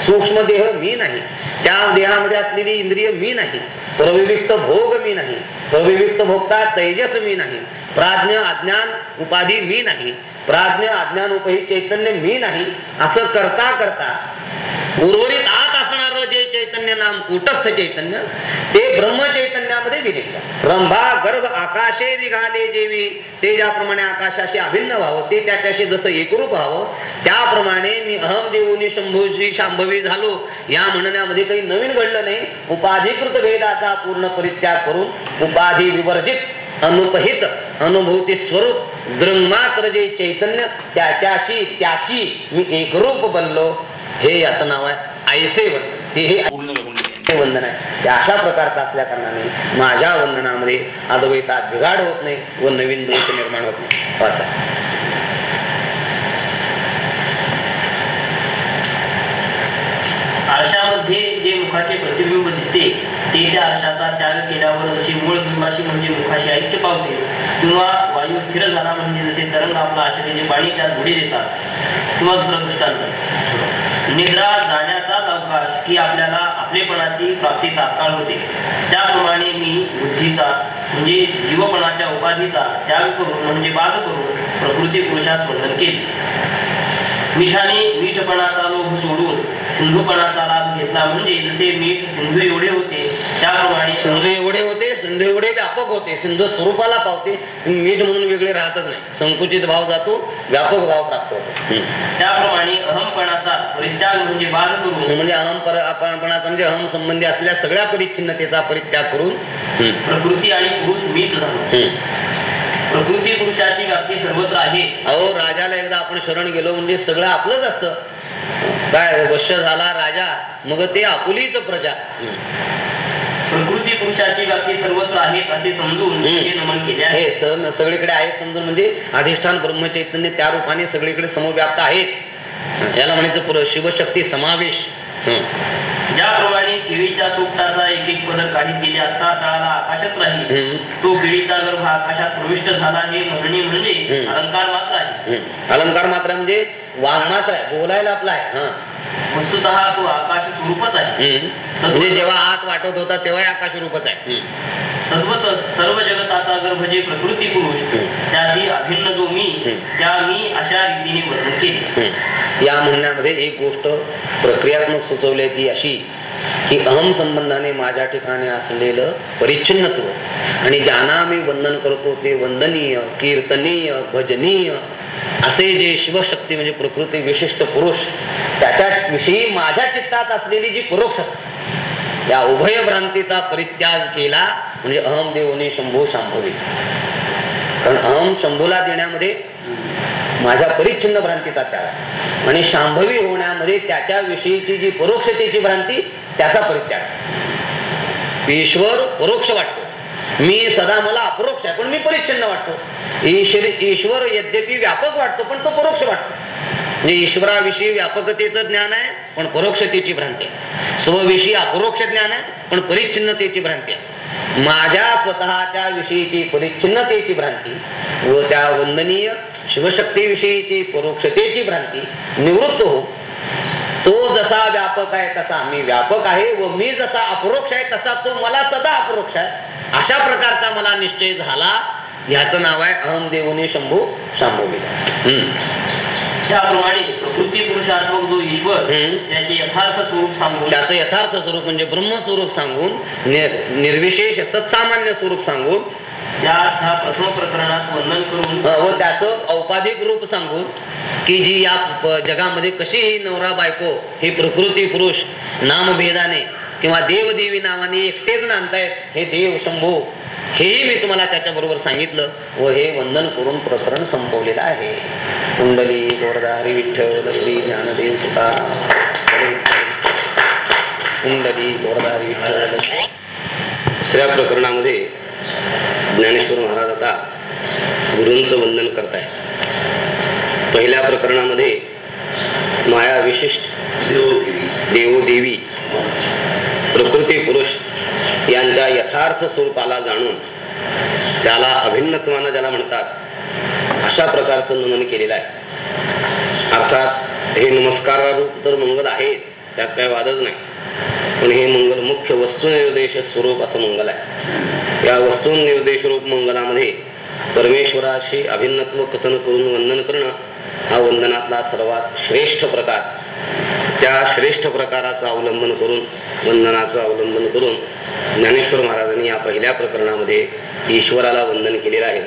सूक्ष्म देह मी नाही त्या देहामध्ये असलेली इंद्रिय मी नाही प्रविविक्त भोग मी नाही प्रविविक्त भोगता तेजस मी नाही प्राज्ञ अज्ञान उपाधी मी नाही प्राज्ञ अज्ञान उपही चैतन्य मी नाही असं करता करता उर्वरित आत चैतन्य नाम कुटस्थ चैतन्य ते ब्रह्म चैतन्यामध्ये विलीन. रंभा गर्भ आकाशे निघाले जेवी. ते ज्याप्रमाणे आकाशाशी अभिन्न व्हावं ते त्याच्याशी जसं एकरूप व्हावं त्याप्रमाणे मी अहम देऊनी शंभूजी शांभवी झालो. या म्हणण्यामध्ये काही नवीन घडलं नाही. उपाधिकृत भेदाचा पूर्ण परित्याग करून उपाधी विवर्जित अनुपहित अनुभूती स्वरूप दृंगमात्र जे चैतन्य त्याच्याशी त्याशी मी एकरूप बनलो. हे याचं नाव आहे ऐसे बनलो हे हे वंदन आहे. ते अशा प्रकारचं असल्या कारणाने माझ्या वंदनामध्ये अद्वैतात बिघाड होत नाही व नवीन द्वैत निर्माण होत नाही. वाचा. आरशामध्ये जे मुखाचे प्रतिबिंब दिसते ते त्या आरशाचा त्याग केल्यावर जशी मूळ बिंबाशी म्हणजे मुखाशी ऐक्य पावते. किंवा वायू स्थिर झाला म्हणजे जसे तरंग आपला आश्रयाचे पाणी त्यात बुडी देतात. किंवा दुसरा दृष्टांत. निद्रा जाण्याचाच ही आपल्याला आपलेपणाची प्राप्ती तात्काळ होते. त्याप्रमाणे मी बुद्धीचा म्हणजे जीवपणाच्या उपाधीचा त्याग करून म्हणजे बाद करून प्रकृती पुरुषास वर्णन केले. मिठाने मीठपणाचा लोभ सोडून सिंधूपणाचा लाभ घेतला म्हणजे जसे मीठ सिंधू एवढे होते त्याप्रमाणे सिंधू एवढे होते सिंधू एवढे व्यापक होते सिंधू स्वरूपाला पावते मीठ म्हणून वेगळे राहतच नाही. संकुचित भाव जातो व्यापक भाव प्राप्त होतो. त्याप्रमाणे अहमपणाचा परित्याग म्हणजे बाद करून म्हणजे अहम पर आपणपणाचा म्हणजे अहम संबंधी असलेल्या सगळ्या परिच्छिन्नतेचा परित्याग करून. प्रकृती आणि पुरुष मीच झालो. प्रकृती पुरुषाची व्याप्ती सर्वत्र आहे. अहो राजाला एकदा आपण शरण गेलो म्हणजे सगळं आपलंच असतं. काय वश्य झाला राजा मग ते आपुलीच प्रजा. प्रकृती पुरुषाची व्याप्ती सर्वत्र आहे असे समजून. हे नमन केले आहे सगळीकडे आहे समजून म्हणजे अधिष्ठान ब्रह्मचैतन्य त्या रूपाने सगळीकडे समव्याप्त आहेत याला म्हणायचं शिवशक्ती समावेश. ज्याप्रमाणे केळीच्या सोपटाचा एक एक पदर काढीत गेले असता तळाला आकाशात राहील. तो केळीचा गर्भ आकाशात प्रविष्ट झाला हे म्हणणे म्हणजे. अलंकार मात्र आहे. अलंकार मात्र म्हणजे वाघ मात्र आहे बोलायला आपला आहे वस्तुत तो आकाश स्वरूपच आहे म्हणजे जेव्हा हात वाटत होता तेव्हा आकाश रूपच आहे. तद्वत सर्व जगताचा गर्भ जे प्रकृती पुरुष. त्याची अभिन्न जो मी. त्या मी अशा रीतीने वर्णन केले. या म्हणण्यामध्ये एक गोष्ट प्रक्रियात्मक सुचवली आहे ती अशी की अहम संबंधाने माझ्या ठिकाणी असलेलं परिच्छिन्नत्व आणि ज्यांना मी वंदन करतो ते वंदनीय कीर्तनीय भजनीय असे जे शिवशक्ती म्हणजे प्रकृती विशिष्ट पुरुष त्याच्याविषयी माझ्या चित्तात असलेली जी परोक्षता या उभय भ्रांतीचा परित्याग केला म्हणजे अहम देवने शंभू शांभवी. कारण अहम शंभूला देण्यामध्ये माझ्या परिच्छिन्न भ्रांतीचा त्याग आहे. आणि शांभवी होण्यामध्ये त्याच्याविषयीची जी परोक्षतेची भ्रांती त्याचा परित्याग ईश्वर परोक्ष वाटतो. मी सदा मला अपरोक्ष आहे पण मी परिच्छिन्न वाटतो. ईश्वर ईश्वर यद्यपि व्यापक वाटतो पण तो परोक्ष वाटतो. म्हणजे ईश्वराविषयी व्यापकतेचं ज्ञान आहे पण परोक्षतेची भ्रांती आहे. स्वविषयी अपरोक्ष ज्ञान आहे पण परिच्छिन्नतेची भ्रांती आहे. माझ्या स्वतःच्या विषयीची परिच्छिन्नतेची भ्रांती व त्या वंदनीय शिवशक्तीविषयीची परोक्षतेची भ्रांती निवृत्त हो तो जसा व्यापक आहे तसा मी व्यापक आहे व मी जसा अपरोक्ष आहे तसा तो मला सदा अपरोक्ष आहे. अशा प्रकारचा मला निश्चय झाला. याच नाव आहे अहम देवनी शंभू शांभू त्याप्रमाणे प्रकृती पुरुषात्मक जो ईश्वर. त्याचे यथार्थ स्वरूप सांगून त्याचं यथार्थ स्वरूप म्हणजे ब्रह्मस्वरूप सांगून निर्विशेष सत्सामान्य स्वरूप सांगून त्या प्रथम प्रकरणात वर्णन करून व त्याचं औपाधिक रूप सांगून की जी या जगामध्ये कशी ही नवरा बायको ही प्रकृती पुरुष नामभेदाने किंवा देवदेवी नावाने एकटेच नांदतायत हे देव शंभू हेही मी तुम्हाला त्याच्या बरोबर सांगितलं व हे वंदन करून प्रकरण संपवलेलं आहे. कुंडली गोरदारी विठ्ठल श्री ज्ञानदेव तुका कुंडली गोरदारी विठ्ठल दुसऱ्या प्रकरणामध्ये ज्ञानेश्वर महाराज आता गुरूंचं वंदन करताय. पहिल्या प्रकरणामध्ये माया विशिष्ट देवोदेवी प्रकृती पुरुष यांच्या यथार्थ स्वरूपाला जाणून त्याला अभिन्नत्वानं ज्याला म्हणतात अशा प्रकारचं नमन केलेलं आहे. अर्थात हे नमस्कारारूप तर मंगल आहेच त्यात काही वादच नाही. पण हे मंगल मुख्य वस्तुनिर्देश स्वरूप असं मंगल आहे. या वस्तुनिर्देश रूप मंगलामध्ये परमेश्वराशी अभिन्नत्व कथन करून वंदन करणं हा वंदनातला सर्वात श्रेष्ठ प्रकार. त्या श्रेष्ठ प्रकाराचं अवलंबन करून वंदनाचं अवलंबन करून ज्ञानेश्वर महाराजांनी या पहिल्या प्रकरणामध्ये ईश्वराला वंदन केलेलं आहे.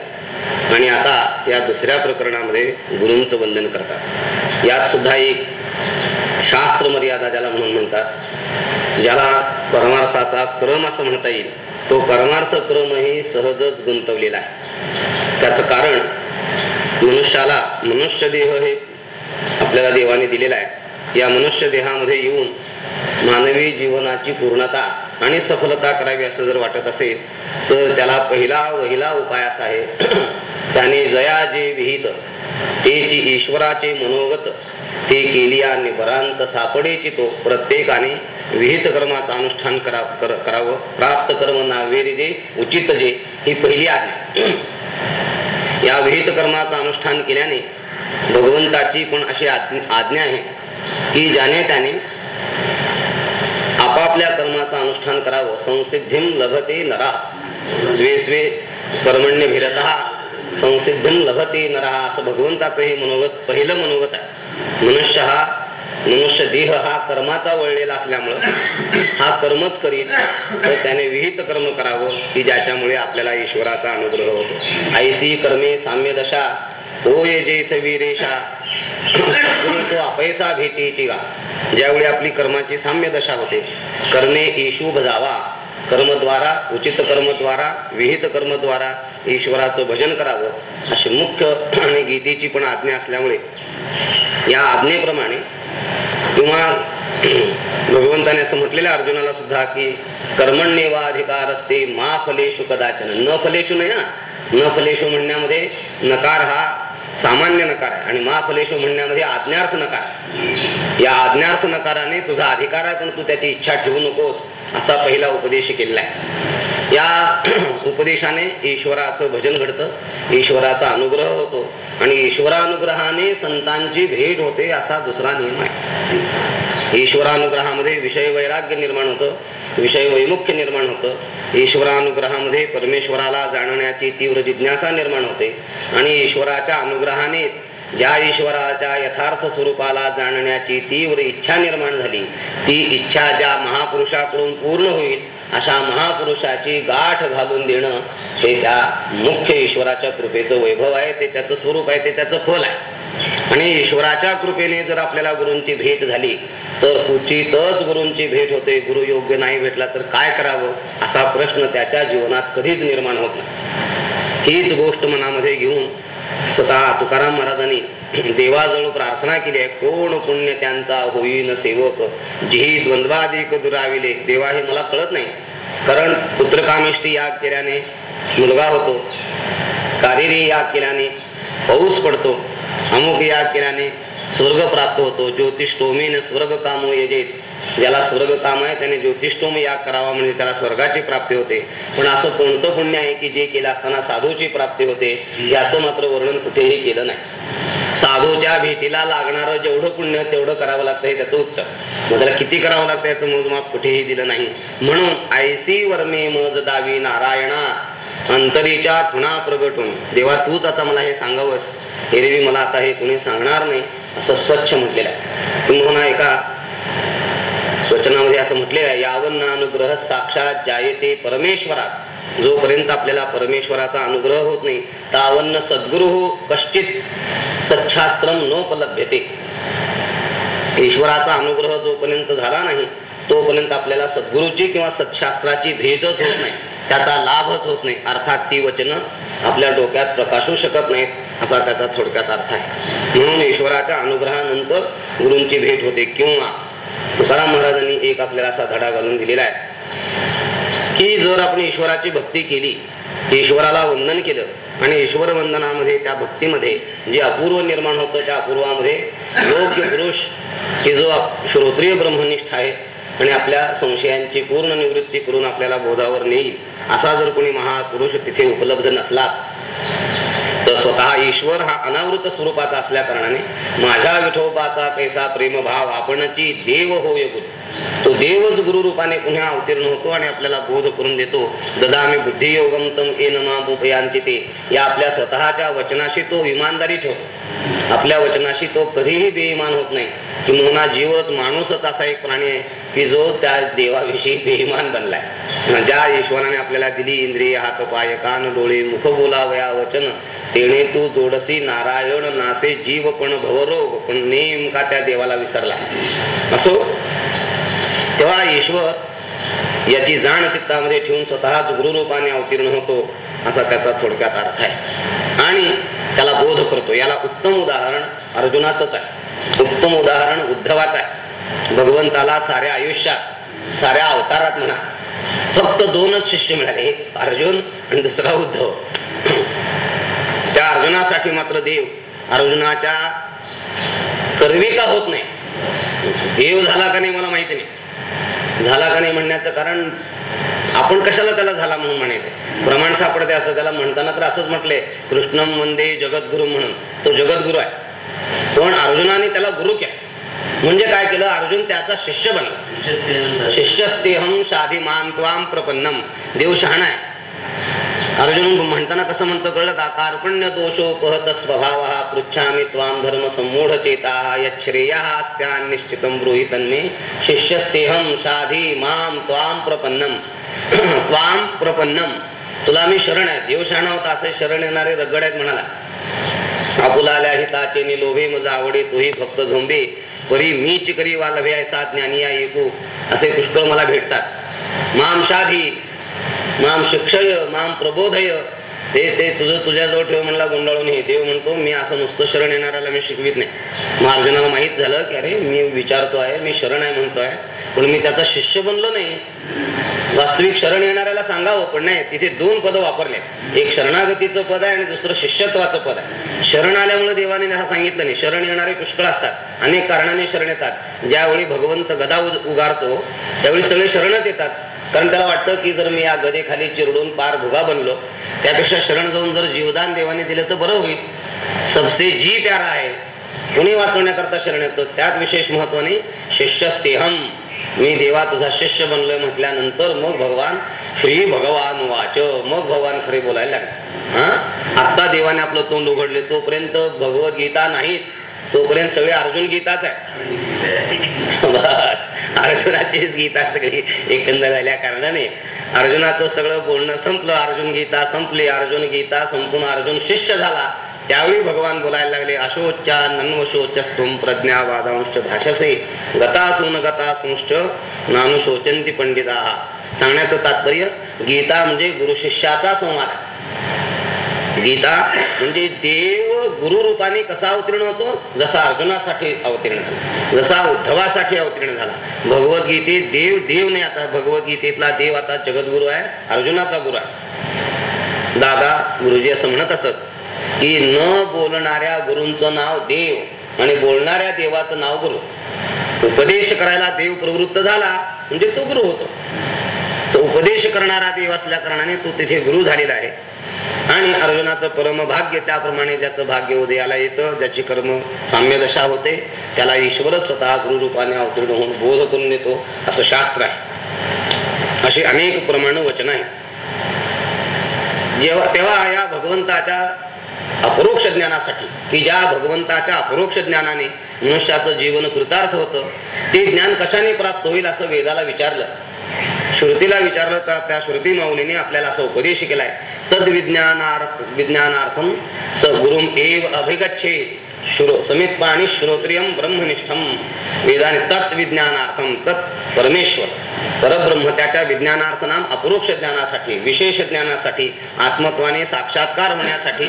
आणि आता या दुसऱ्या प्रकरणामध्ये गुरूंचं वंदन करतात. यात सुद्धा एक शास्त्र मर्यादा ज्याला म्हणून म्हणतात ज्याला परमार्थाचा क्रम असं म्हणता येईल तो परमार्थ क्रमही सहजच गुंतवलेला आहे. त्याचं कारण मनुष्याला मनुष्य देह हे आपल्याला देवाने दिलेला आहे. या मनुष्य देहामध्ये येऊन मानवी जीवनाची पूर्णता आणि सफलता करावी असं जर वाटत असेल तर त्याला पहिला वहिला उपाय असा आहे त्याने जया जे विहित तेची ईश्वराचे मनोगत ते केली आणि वरांत सापडेची तो प्रत्येकाने विहित कर्माचं अनुष्ठान करा कर- करावं. प्राप्त कर्म नावेरी जे उचित जे ही पहिली आज्ञा. या विहित कर्माचं अनुष्ठान केल्याने भगवंताची पण अशी आज्ञा आहे की ज्याने त्याने आपापल्या कर्माचं अनुष्ठान करावं. संसिद्धीम लभते नरा. Sway sway कर्मण्य भिरत. संसिद्धीम लभते नरा असं भगवंताचं हे मनोगत पहिलं मनोगत आहे. मनुष्य हा मनुष्य देह हा कर्माचा वळलेला असल्यामुळं हा कर्मच करीत तर त्याने विहित कर्म करावं की ज्याच्यामुळे आपल्याला ईश्वराचा अनुग्रह होतो. आईसी कर्मे साम्य दशा होय जेथ वीरेशा. तो अपैसा भेटीची गा. ज्यावेळी आपली कर्माची साम्य दशा होते करणे ईशुभ जावा. कर्मद्वारा उचित कर्मद्वारा विहित कर्मद्वारा ईश्वराचं भजन करावं अशी मुख्य आणि गीतेची पण आज्ञा असल्यामुळे या आज्ञेप्रमाणे किंवा भगवंताने असं म्हटलेलं अर्जुनाला सुद्धा की कर्मण्येवा अधिकार असते मा फलेशु कदाचन. न फलेशु नाही ना न फलेशु म्हणण्यामध्ये नकार हा सामान्य नकार आहे. आणि मा फलेशू म्हणण्यामध्ये आज्ञार्थ नकार या आज्ञार्थ नकाराने तुझा अधिकार आहे पण तू त्याची इच्छा ठेवू नकोस. असा पहिला उपदेश केलेला आहे. या उपदेशाने ईश्वराचं भजन घडतं ईश्वराचा अनुग्रह होतो आणि ईश्वरानुग्रहाने संतांची भेट होते असा दुसरा नियम आहे. ईश्वरानुग्रहामध्ये विषय वैराग्य निर्माण होतं विषय वैमुख्य निर्माण होतं ईश्वरानुग्रहामध्ये परमेश्वराला जाणण्याची तीव्र जिज्ञासा निर्माण होते आणि ईश्वराच्या अनुग्रहानेच ज्या ईश्वराच्या यथार्थ स्वरूपाला जाणण्याची तीव्र इच्छा निर्माण झाली ती इच्छा ज्या महापुरुषाकडून पूर्ण होईल अशा महापुरुषाची गाठ घालून देणं हे त्या मुख्य ईश्वराच्या कृपेचं वैभव आहे ते त्याचं स्वरूप आहे ते त्याचं फल आहे. आणि ईश्वराच्या कृपेने जर आपल्याला गुरूंची भेट झाली तर उचितच गुरूंची भेट होते गुरु योग्य नाही भेटला तर काय करावं असा प्रश्न त्याच्या जीवनात कधीच निर्माण होत नाही. हीच गोष्ट मनामध्ये घेऊन स्वतः तुकाराम महाराजांनी देवाजवळ प्रार्थना केली आहे. कोण पुण्य त्यांचा होईन सेवक? जी द्वंद्वाधिक दुराविले. देवा हे मला कळत नाही. कारण पुत्रकामेष्टी याग केल्याने मुलगा होतो. कारिरी याग केल्याने पाऊस पडतो. अमुक याग केल्याने स्वर्ग प्राप्त होतो. ज्योतिषटोमीने स्वर्ग कामो यजेत. ज्याला स्वर्ग काम आहे त्याने ज्योतिषटोम याग करावा म्हणजे त्याला स्वर्गाची प्राप्ती होते. पण असं कोणतं पुण्य आहे की जे केलं असताना साधूची प्राप्ती होते याचं मात्र वर्णन कुठेही केलं नाही. साधूच्या भेटीला लागणारं जेवढं पुण्य तेवढं करावं लागतं हे त्याचं उत्तर. मग त्याला किती करावं लागतं याचं मोजमाप कुठेही दिलं नाही. म्हणून आयसी वर्मे मज दावी नारायणा अंतरीच्या खुणा प्रगटून देवा तूच आता मला हे सांगावंस. एरवी मला आता हे कुणी सांगणार नाही. असं स्वच्छ म्हटलेलं आहे. किंवा एका वचनामध्ये असं म्हटलेलं आहे यावन अनुग्रह साक्षात जायते परमेश्वरात. जोपर्यंत आपल्याला परमेश्वराचा अनुग्रह होत नाही तावन्न सद्गुरु कष्टित सच्छास्त्रम नोपलभ्यते. ईश्वराचा अनुग्रह जोपर्यंत झाला नाही तोपर्यंत आपल्याला सद्गुरूची किंवा सच्छास्त्राची भेटच होत नाही. त्याचा लाभच होत नाही. अर्थात ती वचनं आपल्या डोक्यात प्रकाशू शकत नाहीत असा त्याचा थोडक्यात अर्थ आहे. म्हणून ईश्वराच्या अनुग्रहानंतर गुरूंची भेट होते किंवा तुकाराम महाराजांनी एक आपल्याला असा धडा घालून दिलेला आहे की जर आपण ईश्वराची भक्ती केली ईश्वराला वंदन केलं आणि ईश्वर वंदनामध्ये त्या भक्तीमध्ये जे अपूर्व निर्माण होतं त्या अपूर्वामध्ये योग्य पुरुष की जो श्रोत्रिय ब्रह्मनिष्ठ आहे आणि आपल्या संशयांची पूर्ण निवृत्ती करून आपल्याला बोधावर नेईल असा जर कोणी महापुरुष तिथे उपलब्ध नसलाच तर स्वतः ईश्वर हा अनावृत स्वरूपाचा असल्या कारणाने माझ्या विठोबाचा कैसा प्रेमभाव आपणची देव होय गुरु तो देवच गुरु रूपाने पुन्हा अवतीर्ण होतो आणि आपल्याला बोध करून देतो. ददामी बुद्धी योगम तम ए नमायांती ते. या आपल्या स्वतःच्या वचनाशी तो इमानदारी ठेवतो आपल्या वचनाशी तो कधीही बेईमान होत नाही. किंवा जीवच माणूसच असा एक प्राणी आहे की जो त्या देवाविषयी बेईमान बनलाय. ज्या ईश्वराने आपल्याला दिली इंद्रिय हात पाय कान डोळे मुख बोलावया वचन तेने तू जोडसी नारायण नासे जीव पण भवरोग पण नेमका त्या देवाला विसरला. असो तेव्हा ईश्वर याची जाण चित्तामध्ये ठेवून स्वतःच गुरुरूपाने अवतीर्ण होतो असा त्याचा थोडक्यात अर्थ आहे. आणि त्याला बोध करतो. याला उत्तम उदाहरण अर्जुनाचंच आहे. उत्तम उदाहरण उद्धवाचं आहे. भगवंताला साऱ्या आयुष्यात साऱ्या अवतारात म्हणा फक्त दोनच शिष्य मिळाले. एक अर्जुन आणि दुसरा उद्धव. त्या अर्जुनासाठी मात्र देव अर्जुनाच्या कर्वी का होत नाही. देव झाला का नाही मला माहिती नाही. झाला का नाही म्हणण्याचं कारण आपण कशाला त्याला झाला म्हणून म्हणायचं? प्रमाण सापडते असं त्याला म्हणताना तर असंच म्हटलंय कृष्णम वंदे जगद्गुरु म्हणून. तो जगद्गुरु आहे. पण अर्जुनाने त्याला गुरु केला. म्हणजे काय केलं? अर्जुन त्याचा शिष्य बनला. शिष्यस्तेहम साधी मान त्वाम प्रपन्नम. देव शहाणा आहे. अर्जुन म्हणताना कसं म्हणतो कळलं का? कार्पण्य दोषोपहत स्वभाव पृच्छामी त्वाम धर्म संमूढ चेता यश्रेया निश्चितम ब्रूहितन्मे शिष्यस्तेहम साधी माम त्वाम प्रपन्नम। त्वाम प्रपन्नम। तुला मी शरण आहे देव शहाणा होता असे शरण येणारे रगड आहेत म्हणाला. आपुलाल्या हिताचे नि लोभे मज आवडे तोही फक्त झोंबे परी मीच करी वालभे ऐसा ज्ञानिया ऐकू असे पुष्कळ मला भेटतात. माम शाधी माम शिक्षय माम प्रबोधय. ते ते तुझं तुझ्याजवळ ठेव म्हणला गुंडाळून हे. देव म्हणतो मी असं नुसतं शरण येणाऱ्याला मी शिकवित नाही. मग अर्जुनाला झालं की अरे मी विचारतो आहे मी शरण आहे म्हणतोय. पण मी त्याचा शिष्य बनलो नाही. वास्तविक शरण येणाऱ्याला सांगावं पण नाही. तिथे दोन पद वापरले. एक शरणागतीचं पद आहे आणि दुसरं शिष्यत्वाचं पद आहे. शरण आल्यामुळे देवाने हा सांगितलं नाही. शरण येणारे पुष्कळ असतात. अनेक कारणाने शरण येतात. ज्यावेळी भगवंत गदा उगारतो त्यावेळी सगळे शरणच येतात. कारण त्याला वाटतं की जर मी या गदेखाली चिरडून पार भुगा बनलो त्यापेक्षा शरण जाऊन जर जीवदान देवाने दिलं तर बरं होईल. सबसे जी प्यारा आहे कोणी वाचवण्याकरता शरण येतो? त्यात विशेष महत्वाने शिष्यस्तेहम. मी देवा तुझा शिष्य बनलोय म्हटल्यानंतर मग भगवान श्री भगवान वाच. मग भगवान खरे बोलायला लागले. हा? आत्ता देवाने आपलं तोंड उघडले तोपर्यंत भगवद्गीता नाहीत. तोपर्यंत सगळे अर्जुन गीताच आहे. अर्जुनाचीच गीता सगळी एकंदर झाल्या कारणाने. अर्जुनाचं सगळं बोलणं संपलं अर्जुन गीता संपली अर्जुन गीता संपून अर्जुन शिष्य झाला. त्यावेळी भगवान बोलायला लागले अशोच्या नन्वशोचस्तुम प्रज्ञावादांश भाषसे गतासून गतासूंश्च नानुशोचंती पंडिता. सांगण्याचं तात्पर्य गीता म्हणजे गुरु शिष्याचा संवाद. गीता म्हणजे देव गुरु रूपाने कसा अवतीर्ण होतो? जसा अर्जुनासाठी अवतीर्ण झाला. जसा उद्धवासाठी अवतीर्ण झाला. भगवद्गीतेत देव देव नाही आता. भगवद्गीतेतला देव आता जगद्गुरु आहे अर्जुनाचा गुरु आहे. दादा गुरुजी असं म्हणत असत की न बोलणाऱ्या गुरूंचं नाव देव आणि बोलणाऱ्या देवाचं नाव गुरु. उपदेश करायला देव प्रवृत्त झाला म्हणजे तो गुरु होतो. तो उपदेश करणारा देव असल्या कारणाने तो तिथे गुरु झालेला आहे. आणि अर्जुनाचं परम भाग्य त्याप्रमाणे ज्याचं भाग्य उदयाला येतं ज्याची कर्म साम्य दशा होते त्याला ईश्वर स्वतः गुरुरूपाने अवतीर्ण होऊन बोध करून देतो असं शास्त्र आहे. अशी अनेक प्रमाण वचन आहे जेव्हा तेव्हा या भगवंताच्या अपरोक्ष ज्ञानासाठी की ज्या भगवंताच्या अपरोक्ष ज्ञानाने मनुष्याचं जीवन कृतार्थ होतं ते ज्ञान कशाने प्राप्त होईल असं वेदाला विचारलं. श्रुतीला विचारलं तर त्या श्रुती माऊलीने आपल्याला असा उपदेश केलाय. तद विज्ञानार्थ विज्ञानार्थम स गुरुम एव अभिगच्छे श्रो समित श्रोत्रियम ब्रह्मनिष्ठम. वेदाने तत् विज्ञानार्थम तत् परमेश्वर। परब्रह्म त्याच्या विज्ञानार्थ नाम अपरोक्ष ज्ञानासाठी विशेष ज्ञानासाठी आत्मत्वाने साक्षात्कार होण्यासाठी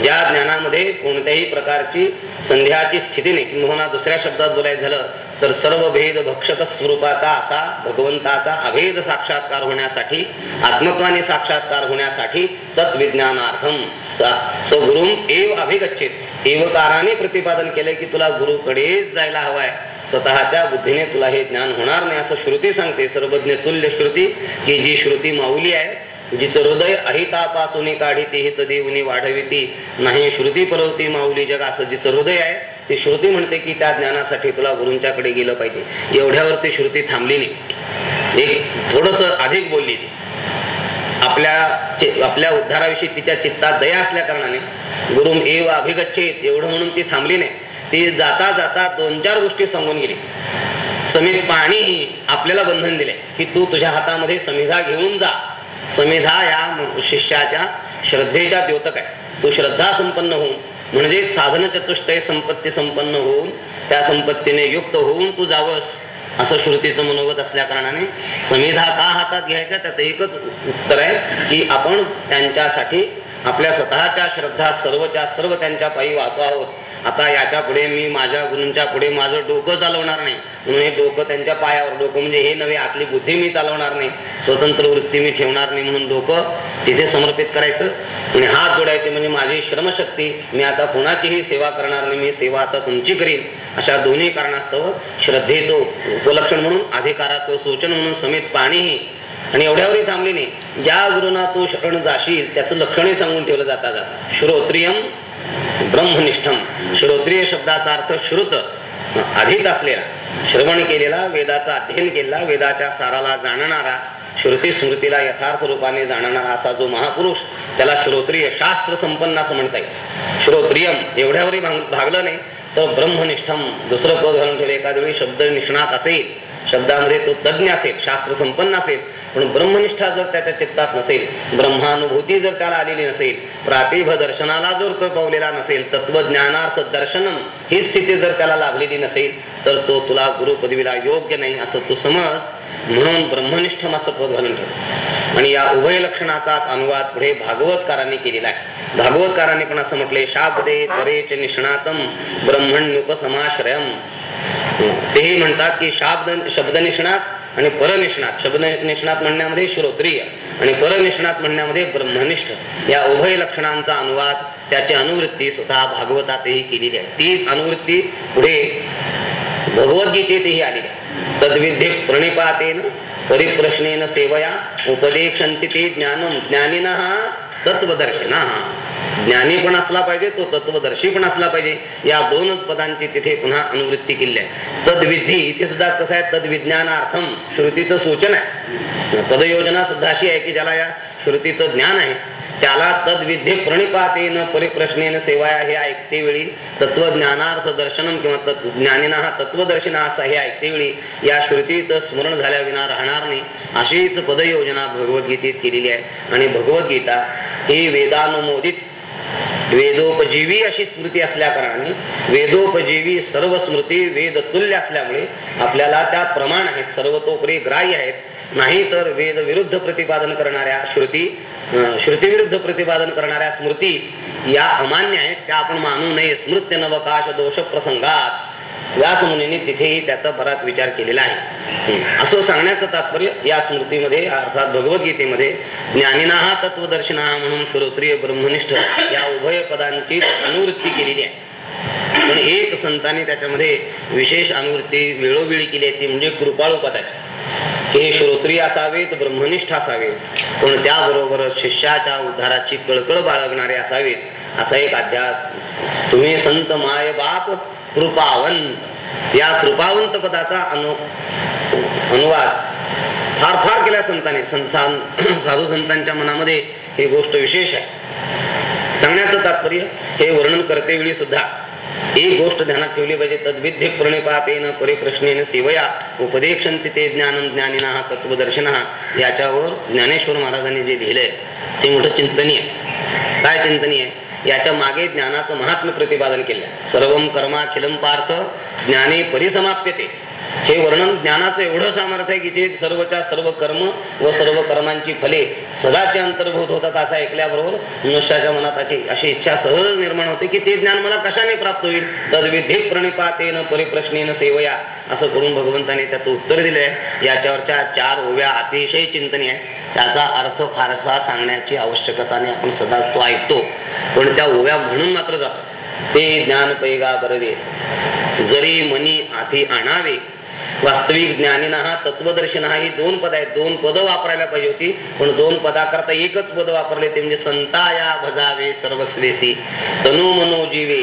ज्या ज्ञानामध्ये कोणत्याही प्रकारची संध्याची स्थिती नाही. किंवा दुसऱ्या शब्दात बोलायचं झालं तर सर्व भेद भक्षक स्वरूपाचा असा भगवंताचा अभेद साक्षात्कार होण्यासाठी आत्मत्वाने साक्षात्कार होण्यासाठी तत्विज्ञानार्थम गुरुम एव अभिगच्छित. एवकाराने प्रतिपादन केले की तुला गुरुकडेच जायला हवाय. स्वतःच्या बुद्धीने तुला हे ज्ञान होणार नाही असं श्रुती सांगते. सर्वज्ञ तुल्य श्रुती की जी श्रुती माऊली आहे जिचं हृदय अहितापासून काढिते हित देऊनी वाढविती नाही श्रुती परवती माऊली जग असं जिचं हृदय आहे ती श्रुती म्हणते की त्या ज्ञानासाठी तुला गुरूंच्याकडे गेलं पाहिजे. एवढ्यावर ती श्रुती थांबली नाही. एक थोडस अधिक बोलली ती. आपल्या आपल्या उद्धाराविषयी तिच्या चित्तात दया असल्या कारणाने गुरुम एव अभिगच्छेत एवढं म्हणून ती थांबली नाही. ती जाता जाता दोन चार गोष्टी सांगून गेली. समित पाणी आपल्याला बंधन दिले की तू तुझ्या हातामध्ये समिधा घेऊन जा. समिधा या शिष्याच्या श्रद्धेच्या द्योतक आहे. तू श्रद्धा संपन्न होऊन म्हणजे साधन चतुष्टय संपत्ती संपन्न होऊन त्या संपत्तीने युक्त होऊन तू जावस. असं श्रुतीचं मनोगत असल्या कारणाने समिधा का हातात घ्यायचा त्याचं एकच उत्तर आहे की आपण त्यांच्यासाठी आपल्या स्वतःच्या श्रद्धा सर्वच्या सर्व त्यांच्या पायी वाहतो आहोत. आता याच्यापुढे मी माझ्या गुरूंच्या पुढे माझं डोकं चालवणार नाही. म्हणून हे डोकं त्यांच्या पायावर डोकं म्हणजे हे नव्हे आपली बुद्धी मी चालवणार नाही. स्वतंत्र वृत्ती मी ठेवणार नाही म्हणून डोकं तिथे समर्पित करायचं. आणि हात जोडायचे म्हणजे माझी श्रमशक्ती. मी आता कोणाचीही सेवा करणार नाही मी सेवा आता तुमची करीन. अशा दोन्ही कारणास्तव श्रद्धेचं उपलक्षण म्हणून अधिकाराचं सूचन म्हणून समेत पाणीही. आणि एवढ्यावरही थांबली नाही. ज्या गुरुना तू शरण जाशील त्याचं लक्षणही सांगून ठेवलं जातात श्रोत्रियम ब्रह्मनिष्ठम. श्रोत्रिय शब्दाचा अर्थ श्रुत. अधिक असलेला. श्रवण केलेला वेदाचा अध्ययन केलेला वेदाच्या साराला जाणणारा श्रुती स्मृतीला यथार्थ रूपाने जाणणारा असा जो महापुरुष त्याला श्रोत्रिय शास्त्र संपन्न असं म्हणता येईल. श्रोत्रियम एवढ्यावरही भागलं नाही तर ब्रह्मनिष्ठम दुसरं पद घालून ठेवलं एखाद्या वेळी शब्द निष्णात असेल शब्दामध्ये तो तज्ज्ञ असेल शास्त्र संपन्न असेल पण ब्रह्मनिष्ठा जर त्याच्या चित्तात नसेल ब्रह्मानुभूती जर त्याला आलेली नसेल प्रातिभ दर्शनाला जर तो पावलेला नसेल तत्वज्ञानार्थ दर्शनम ही स्थिती जर त्याला लाभलेली नसेल तर तो तुला गुरु पदवीला योग्य नाही असं तू समज म्हणून ब्रह्मनिष्ठम असं पद घालून ठेव. आणि या उभय लक्षणाचाच अनुवाद पुढे भागवतकारांनी केलेला आहे. भागवतकारांनी पण असं म्हटले शाब्दे परेच निष्णातम ब्रह्मण्युपसमाश्रयम. तेही म्हणतात की शाब्द शब्द निष्णात आणि परनिष्णात शब्द निष्णात म्हणण्यामध्ये श्रोत्रिय आणि परनिष्णात म्हणण्यामध्ये ब्रह्मनिष्ठ. या उभय लक्षणांचा अनुवाद त्याची अनुवृत्ती स्वतः भागवतातही केलेली आहे. तीच अनुवृत्ती पुढे भगवद्गीतेतही आलेली आहे. तद्विधे प्रणिपातेन परिप्रश्नेन सेवया उपदेक्षन्ति ते ज्ञानम हा तत्वदर्शना ज्ञानी पण असला पाहिजे तो तत्वदर्शी पण असला पाहिजे. या दोनच पदांची तिथे पुन्हा अनुवृत्ती केली आहे. तद्विधी इथे सुद्धा कसं आहे? तद्विज्ञानार्थम श्रुतीचं सूचन आहे. पदयोजना सुद्धा अशी आहे की ज्याला या श्रुतीचं ज्ञान आहे. त्याला तद्विध्ये प्रणिपातेन परिप्रश्नेन सेवाया हे ऐकते वेळी तत्वज्ञानार्थ दर्शनम किंवा तत् ज्ञानिना हा तत्वदर्शिना असा हे ऐकते वेळी या श्रुतीचं स्मरण झाल्या विना राहणार नाही. अशीच पदयोजना भगवद्गीतेत केलेली आहे. आणि भगवद्गीता ही वेदानुमोदित वेदोपजीवी अशी स्मृती असल्या कारणाने वेदोपजीवी सर्व स्मृती वेदतुल्य असल्यामुळे आपल्याला त्या प्रमाण आहेत सर्वतोपरी ग्राह्य आहेत. नाही तर वेद विरुद्ध प्रतिपादन करणाऱ्या श्रुती अं, श्रुतीविरुद्ध प्रतिपादन करणाऱ्या स्मृती या अमान्य आहेत त्या आपण मानू नये. स्मृत्य नवकाश दोष प्रसंगात. व्यास मुनी तिथेही त्याचा बराच विचार केलेला आहे. असं सांगण्याचं तात्पर्य या स्मृतीमध्ये अर्थात भगवद्गीतेमध्ये ज्ञानिना हा तत्वदर्शना म्हणून श्रोत्रिय ब्रह्मनिष्ठ या उभय पदांची अनुवृत्ती केलेली आहे. पण एक संतांनी त्याच्यामध्ये विशेष अनुवृत्ती वेळोवेळी केली आहे ती म्हणजे कृपाळू पदाची. हे श्रोत्री असावेत ब्रह्मनिष्ठ असावेत. पण त्याबरोबरच शिष्याच्या उद्धाराची कळकळ बाळगणारे असावेत असा एक अध्यात तुम्ही संत माय बाप कृपावंत. या कृपावंत पदाचा अनु अनुवाद फार फार केला संतांनी. संसान साधू संतांच्या मनामध्ये ही गोष्ट विशेष आहे. सांगण्याचं तात्पर्य हे वर्णन करते वेळी सुद्धा एक गोष्ट ध्यानात ठेवली पाहिजे. तद्विद्य प्रणिपातेन परिप्रश्नेन सेवया. उपदेक्षंती ते ज्ञान ज्ञानिना तत्वदर्शन याच्यावर ज्ञानेश्वर महाराजांनी जे लिहिलंय ते मोठं चिंतनीय. काय चिंतनीय? याच्या मागे ज्ञानाचं महात्म्य प्रतिपादन केलं सर्वम कर्माखिलम पार्थ ज्ञाने परिसमाप्यते. हे वर्णन ज्ञानाचं एवढं सामर्थ्य आहे की जे सर्वच्या सर्व कर्म व सर्व कर्मांची फले सदाचे अंतर्भूत होतात असं ऐकल्याबरोबर मनुष्याच्या मनात अशी अशी इच्छा सहज निर्माण होते की ते ज्ञान मला कशाने प्राप्त होईल? तर तद्विधे प्रणिपातेन परिप्रश्नेन सेवया असं करून भगवंताने त्याचं उत्तर दिलंय. याच्यावरच्या चार ओव्या अतिशय चिंतनीय आहे त्याचा अर्थ फारसा सांगण्याची आवश्यकताने आपण सदा तो ऐकतो. पण त्या ओव्या म्हणून मात्र जातो ते ज्ञान पैगा करवे जरी मनी आधी आणावे वास्तविक ज्ञानीना हा तत्वदर्शन हा ही दोन पद आहेत. दोन पद वापरायला पाहिजे होती पण दोन पदाकरता एकच पद वापरले ते म्हणजे संताया भजावे सर्वस्वेसी. तनु मनोजीवे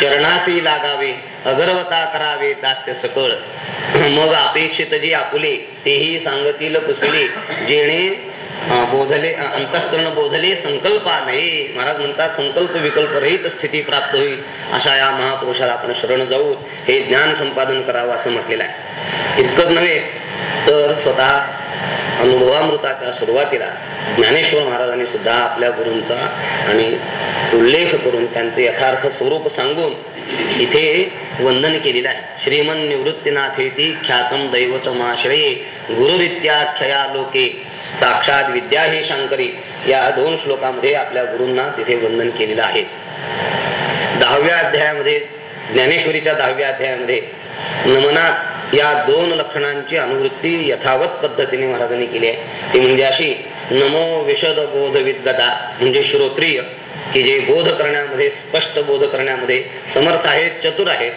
चरणासी लागावे अगरवता करावे दास्य सकळ. मग अपेक्षित जे आपुले तेही सांगतील पुसले जेणे बोधले अंतःकरण बोधले संकल्पा नाही महाराज म्हणतात संकल्प विकल्प रहित स्थिती प्राप्त होईल. अशा या महापुरुषाला आपण शरण जाऊ. हे ज्ञान संपादन करावं असं म्हटलेलं आहे. इतकंच नव्हे तर स्वतः अनुभवामृताच्या सुरुवातीला ज्ञानेश्वर महाराजांनी सुद्धा आपल्या गुरूंचा आणि उल्लेख करून त्यांचे यथार्थ स्वरूप सांगून इथे वंदन केलेलं आहे. श्रीमन निवृत्तीनाथेती ख्यातम दैवतमाश्रये गुरुरित्याख्यया लोके. साक्षात विद्या ही शंकरी या दोन श्लोकामध्ये आपल्या गुरूंना तिथे वंदन केलेलं आहेच दहाव्या अध्यायामध्ये ज्ञानेश्वरीच्या दहाव्या अध्यायामध्ये नमनात या दोन लक्षणांची अनुवृत्ती यथावत पद्धतीने महाराजांनी केली आहे. ती म्हणजे अशी नमो विशद बोध विद्गता म्हणजे श्रोत्रिय की जे बोध करण्यामध्ये स्पष्ट बोध करण्यामध्ये समर्थ आहेत चतुर आहेत.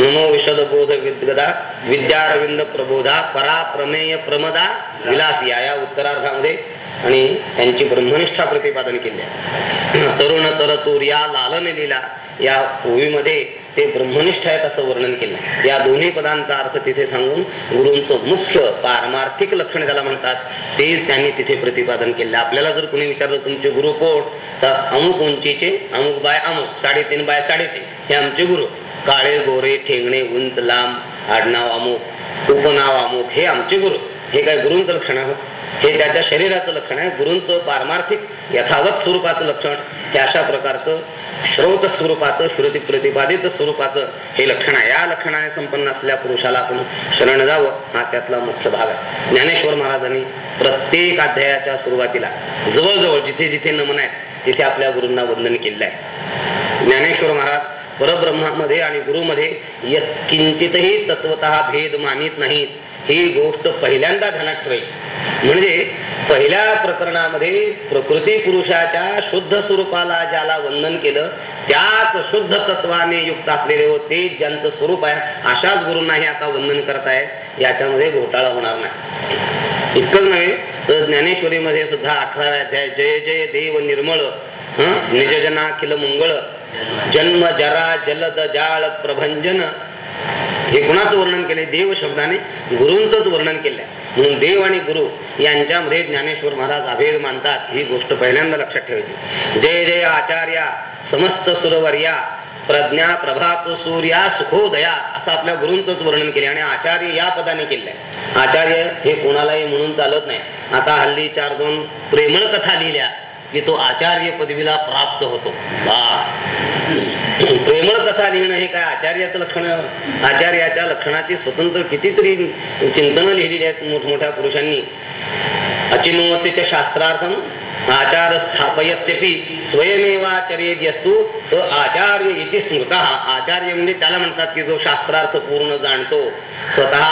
नमो विशद बोध विद्गदा विद्यारविंद प्रबोधा परा प्रमेय प्रमदा विलास. या या उत्तरार्धामध्ये आणि त्यांची ब्रह्मनिष्ठा प्रतिपादन केली. आहे तरुण तरतूर या लालन लिला या ओळीमध्ये ते ब्रह्मनिष्ठ आहेत असं वर्णन केलं. या दोन्ही पदांचा अर्थ तिथे सांगून गुरूंचं मुख्य पारमार्थिक लक्षण त्याला म्हणतात तेच त्यांनी तिथे प्रतिपादन केलं. आपल्याला जर कोणी विचारलं तुमचे गुरु कोण? तर अमुक उंचीचे अमुक बाय अमुक साडेतीन बाय साडेतीन हे आमचे गुरु. काळे गोरे ठेंगणे उंच लांब आडनाव अमुक उपनाव अमुक हे आमचे गुरु. हे काय गुरूंचं लक्षण आहे? हे त्याच्या शरीराचं लक्षण आहे. गुरूंचं पारमार्थिक यथावत स्वरूपाचं लक्षण. हे अशा प्रकारचं श्रोत स्वरूपाचं श्रुती प्रतिपादित स्वरूपाचं हे लक्षण आहे. या लक्षणाने संपन्न असल्या पुरुषाला आपण शरण जावं हा त्यातला मुख्य भाग आहे. ज्ञानेश्वर महाराजांनी प्रत्येक अध्यायाच्या सुरुवातीला जवळजवळ जिथे जिथे नमन आहे तिथे आपल्या गुरूंना वंदन केलेलं आहे. ज्ञानेश्वर महाराज परब्रह्मामध्ये आणि गुरुमध्ये किंचितही तत्वत भेद मानित नाहीत. ही गोष्ट पहिल्यांदा ध्यानात ठेवायची. म्हणजे पहिल्या प्रकरणामध्ये प्रकृती पुरुषाच्या शुद्ध स्वरूपाला ज्याला वंदन केलं त्याच शुद्ध तत्वाने युक्त असलेले व ते ज्यांचं स्वरूप आहे अशाच गुरूंनाही आता वंदन करताय याच्यामध्ये घोटाळा होणार नाही. इतकंच नव्हे तर ज्ञानेश्वरीमध्ये सुद्धा अठराव्या अध्याय जय जय देव निर्मळ निजजनाखिल निजजना किल मंगळ जन्म जरा जलद जाळ प्रभंजन हे कुणाचं वर्णन केले देव शब्दाने गुरूंच वर्णन केलंय. म्हणून देव आणि गुरु यांच्यामध्ये ज्ञानेश्वर महाराज अभेद मानतात ही गोष्ट पहिल्यांदा लक्षात ठेवायची. जय जय आचार्या समस्त सुरवर्या प्रज्ञा प्रभात सूर्या सुखोदया असं आपल्या गुरूंच वर्णन केले आणि आचार्य या पदाने केले आचार्य हे कोणालाही म्हणून चालत नाही. आता हल्ली चार दोन प्रेमळ कथा लिहिल्या. की तो आचार्य पदवीला प्राप्त होतो. प्रेमळ कथा लिहिणं हे काय आचार्याचं लक्षण? आचार्याच्या लक्षणाची स्वतंत्र कितीतरी चिंतन लिहिलेली आहेत मोठमोठ्या पुरुषांनी. अचिनुवतीच्या शास्त्रार्थम आचार स्थापयत्यपि स्वयमेवाचर्यस्तु स आचार्य इति स्मृत। आचार्य म्हणजे त्याला म्हणतात की जो शास्त्रार्थ पूर्ण जाणतो स्वतः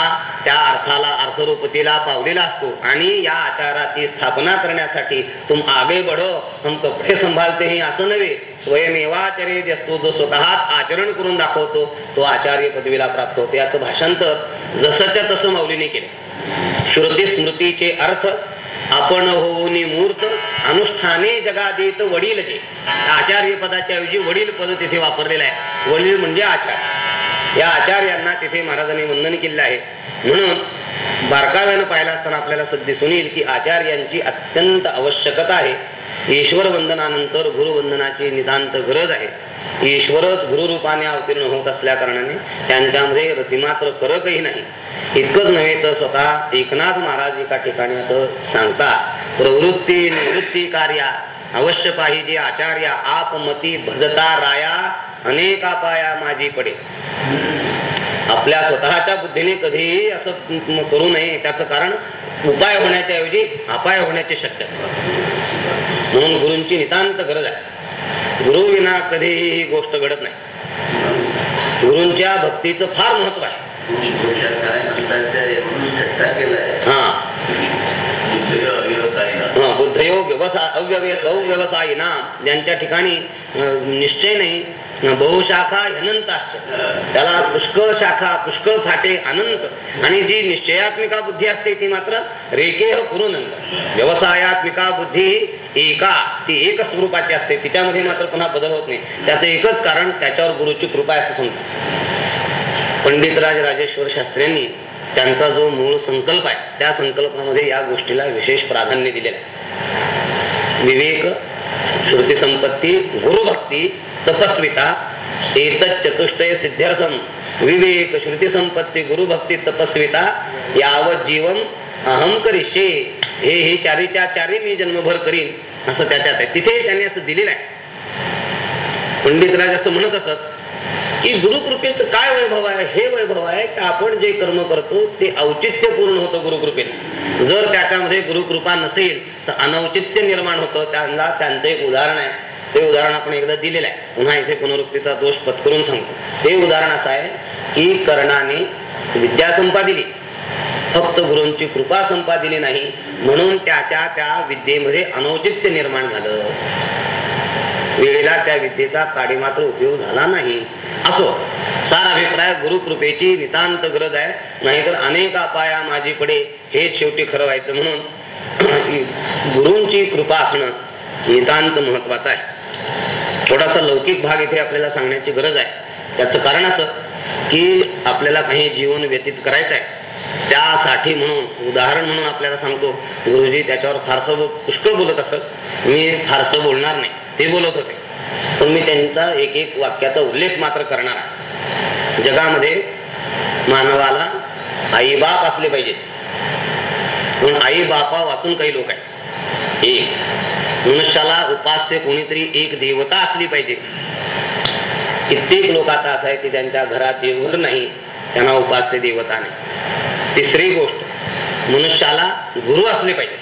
त्या अर्थाला अर्थरूपतीला पावलेला असतो आणि या आचाराची स्थापना करण्यासाठी तुम आगे बढो हम कपडे संभालते हे असं नव्हे. स्वयमेवाचर्य असतो जो स्वतःच आचरण करून दाखवतो तो आचार्य पदवीला प्राप्त होतो. याचं भाषांतर जसंच्या तसं माऊलीने केलं. श्रुती स्मृतीचे अर्थ आपण होऊन मूर्त अनुष्ठाने जगादेत वडील जे. आचार्य पदाच्या ऐवजी वडील पद तिथे वापरलेलं आहे. वडील म्हणजे आचार्य. या आचार्यांना तिथे महाराजांनी वंदन केलेलं आहे. म्हणून बारकाव्यानं पाहिला असताना आपल्याला सध्या दिसून येईल की आचार्यांची अत्यंत आवश्यकता आहे. ईश्वर वंदनानंतर गुरुवंदनाची नितांत गरज आहे. ईश्वरच गुरुरूपाने अवतीर्ण होत असल्या कारणाने त्यांच्यामध्ये रतिमात्र फरकही नाही. इतकंच नव्हे तर स्वतः एकनाथ महाराज एका ठिकाणी असं सांगतात प्रवृत्ती निवृत्ती कार्या अवश्य पाहिजे आचार्या आपमती भजता राया अनेका पाया माझी पडे. आपल्या स्वतःच्या बुद्धीने कधीही असं करू नये त्याचं कारण उपाय होण्याच्या ऐवजी अपाय होण्याची शक्यता म्हणून गुरूंची नितांत गरज आहे. गुरु विना कधीही ही गोष्ट घडत नाही. गुरूंच्या भक्तीचं फार महत्त्व आहे काय म्हणतात ते म्हणून चर्चा केलाय हा बुद्ध अविरताईला. हा, बुद्धयोग ज्यांच्या ठिकाणी निश्चय नाही बहुशाखा अनंत त्याला पुष्कळ शाखा पुष्कळ फाटे अनंत. आणि जी निश्चयात्मिका बुद्धी असते ती मात्र रेखेह पुरुनंत व्यवसायात्मिका बुद्धी एका ती एक स्वरूपाची असते. तिच्यामध्ये मात्र पुन्हा बदल होत नाही. त्याचं एकच कारण त्याच्यावर गुरुची कृपा असं समजा पंडितराज राजेश्वर शास्त्र्यांनी त्यांचा जो मूळ संकल्प आहे त्या संकल्पामध्ये या गोष्टीला विशेष प्राधान्य दिलेलं आहे. विवेक श्रुती संपत्ती गुरुभक्ती तपस्विता चतुष्टय सिद्ध्यर्थम विवेक श्रुती संपत्ती गुरुभक्ती तपस्विता यावत जीवन अहम करिष्ये. हे हे चारीच्या चारी मी जन्मभर करीन असं त्याच्यात आहे. तिथे त्यांनी असं दिलेलं आहे. पंडितराज असं म्हणत असत की गुरुकृपेचं काय वैभव आहे? हे वैभव आहे की आपण जे कर्म करतो ते औचित्यपूर्ण होतं गुरुकृपेने. जर त्याच्यामध्ये गुरुकृपा नसेल तर अनौचित्य निर्माण होतं. त्यांना त्यांचं एक उदाहरण आहे. ते उदाहरण आपण एकदा दिलेलं आहे. पुन्हा इथे पुनरुक्तीचा दोष पत्करून सांगतो. ते उदाहरण असं आहे की कर्णाने विद्या संपादिली. फक्त गुरूंची कृपा संपादिली नाही. म्हणून त्याच्या त्या विद्येमध्ये अनौचित्य निर्माण झालं. वेळेला त्या विद्येचा काडी मात्र उपयोग झाला नाही. असो सारा अभिप्राय गुरुकृपेची नितांत गरज आहे. नाहीतर अनेक अपाया माझी पडे हेच शेवटी खरं व्हायचं म्हणून गुरूंची कृपा असणं नितांत महत्वाचं आहे. थोडासा लौकिक भाग इथे आपल्याला सांगण्याची गरज आहे. त्याचं कारण असं की आपल्याला काही जीवन व्यतीत करायचं आहे. त्यासाठी म्हणून उदाहरण म्हणून आपल्याला सांगतो गुरुजी त्याच्यावर फारसं पुष्कळ बोलत असत. मी फारसं बोलणार नाही. ते बोलत होते. पण मी त्यांचा एक एक वाक्याचा उल्लेख मात्र करणार आहे. जगामध्ये मानवाला आईबाप असले पाहिजे. म्हणून आई बापा वाचून काही लोक आहेत. एक मनुष्याला उपास्य कोणीतरी एक देवता असली पाहिजे. कित्येक लोक आता असं आहे की त्यांच्या घरात देवघर नाही त्यांना उपास्य देवता नाही. तिसरी गोष्ट मनुष्याला गुरु असले पाहिजे.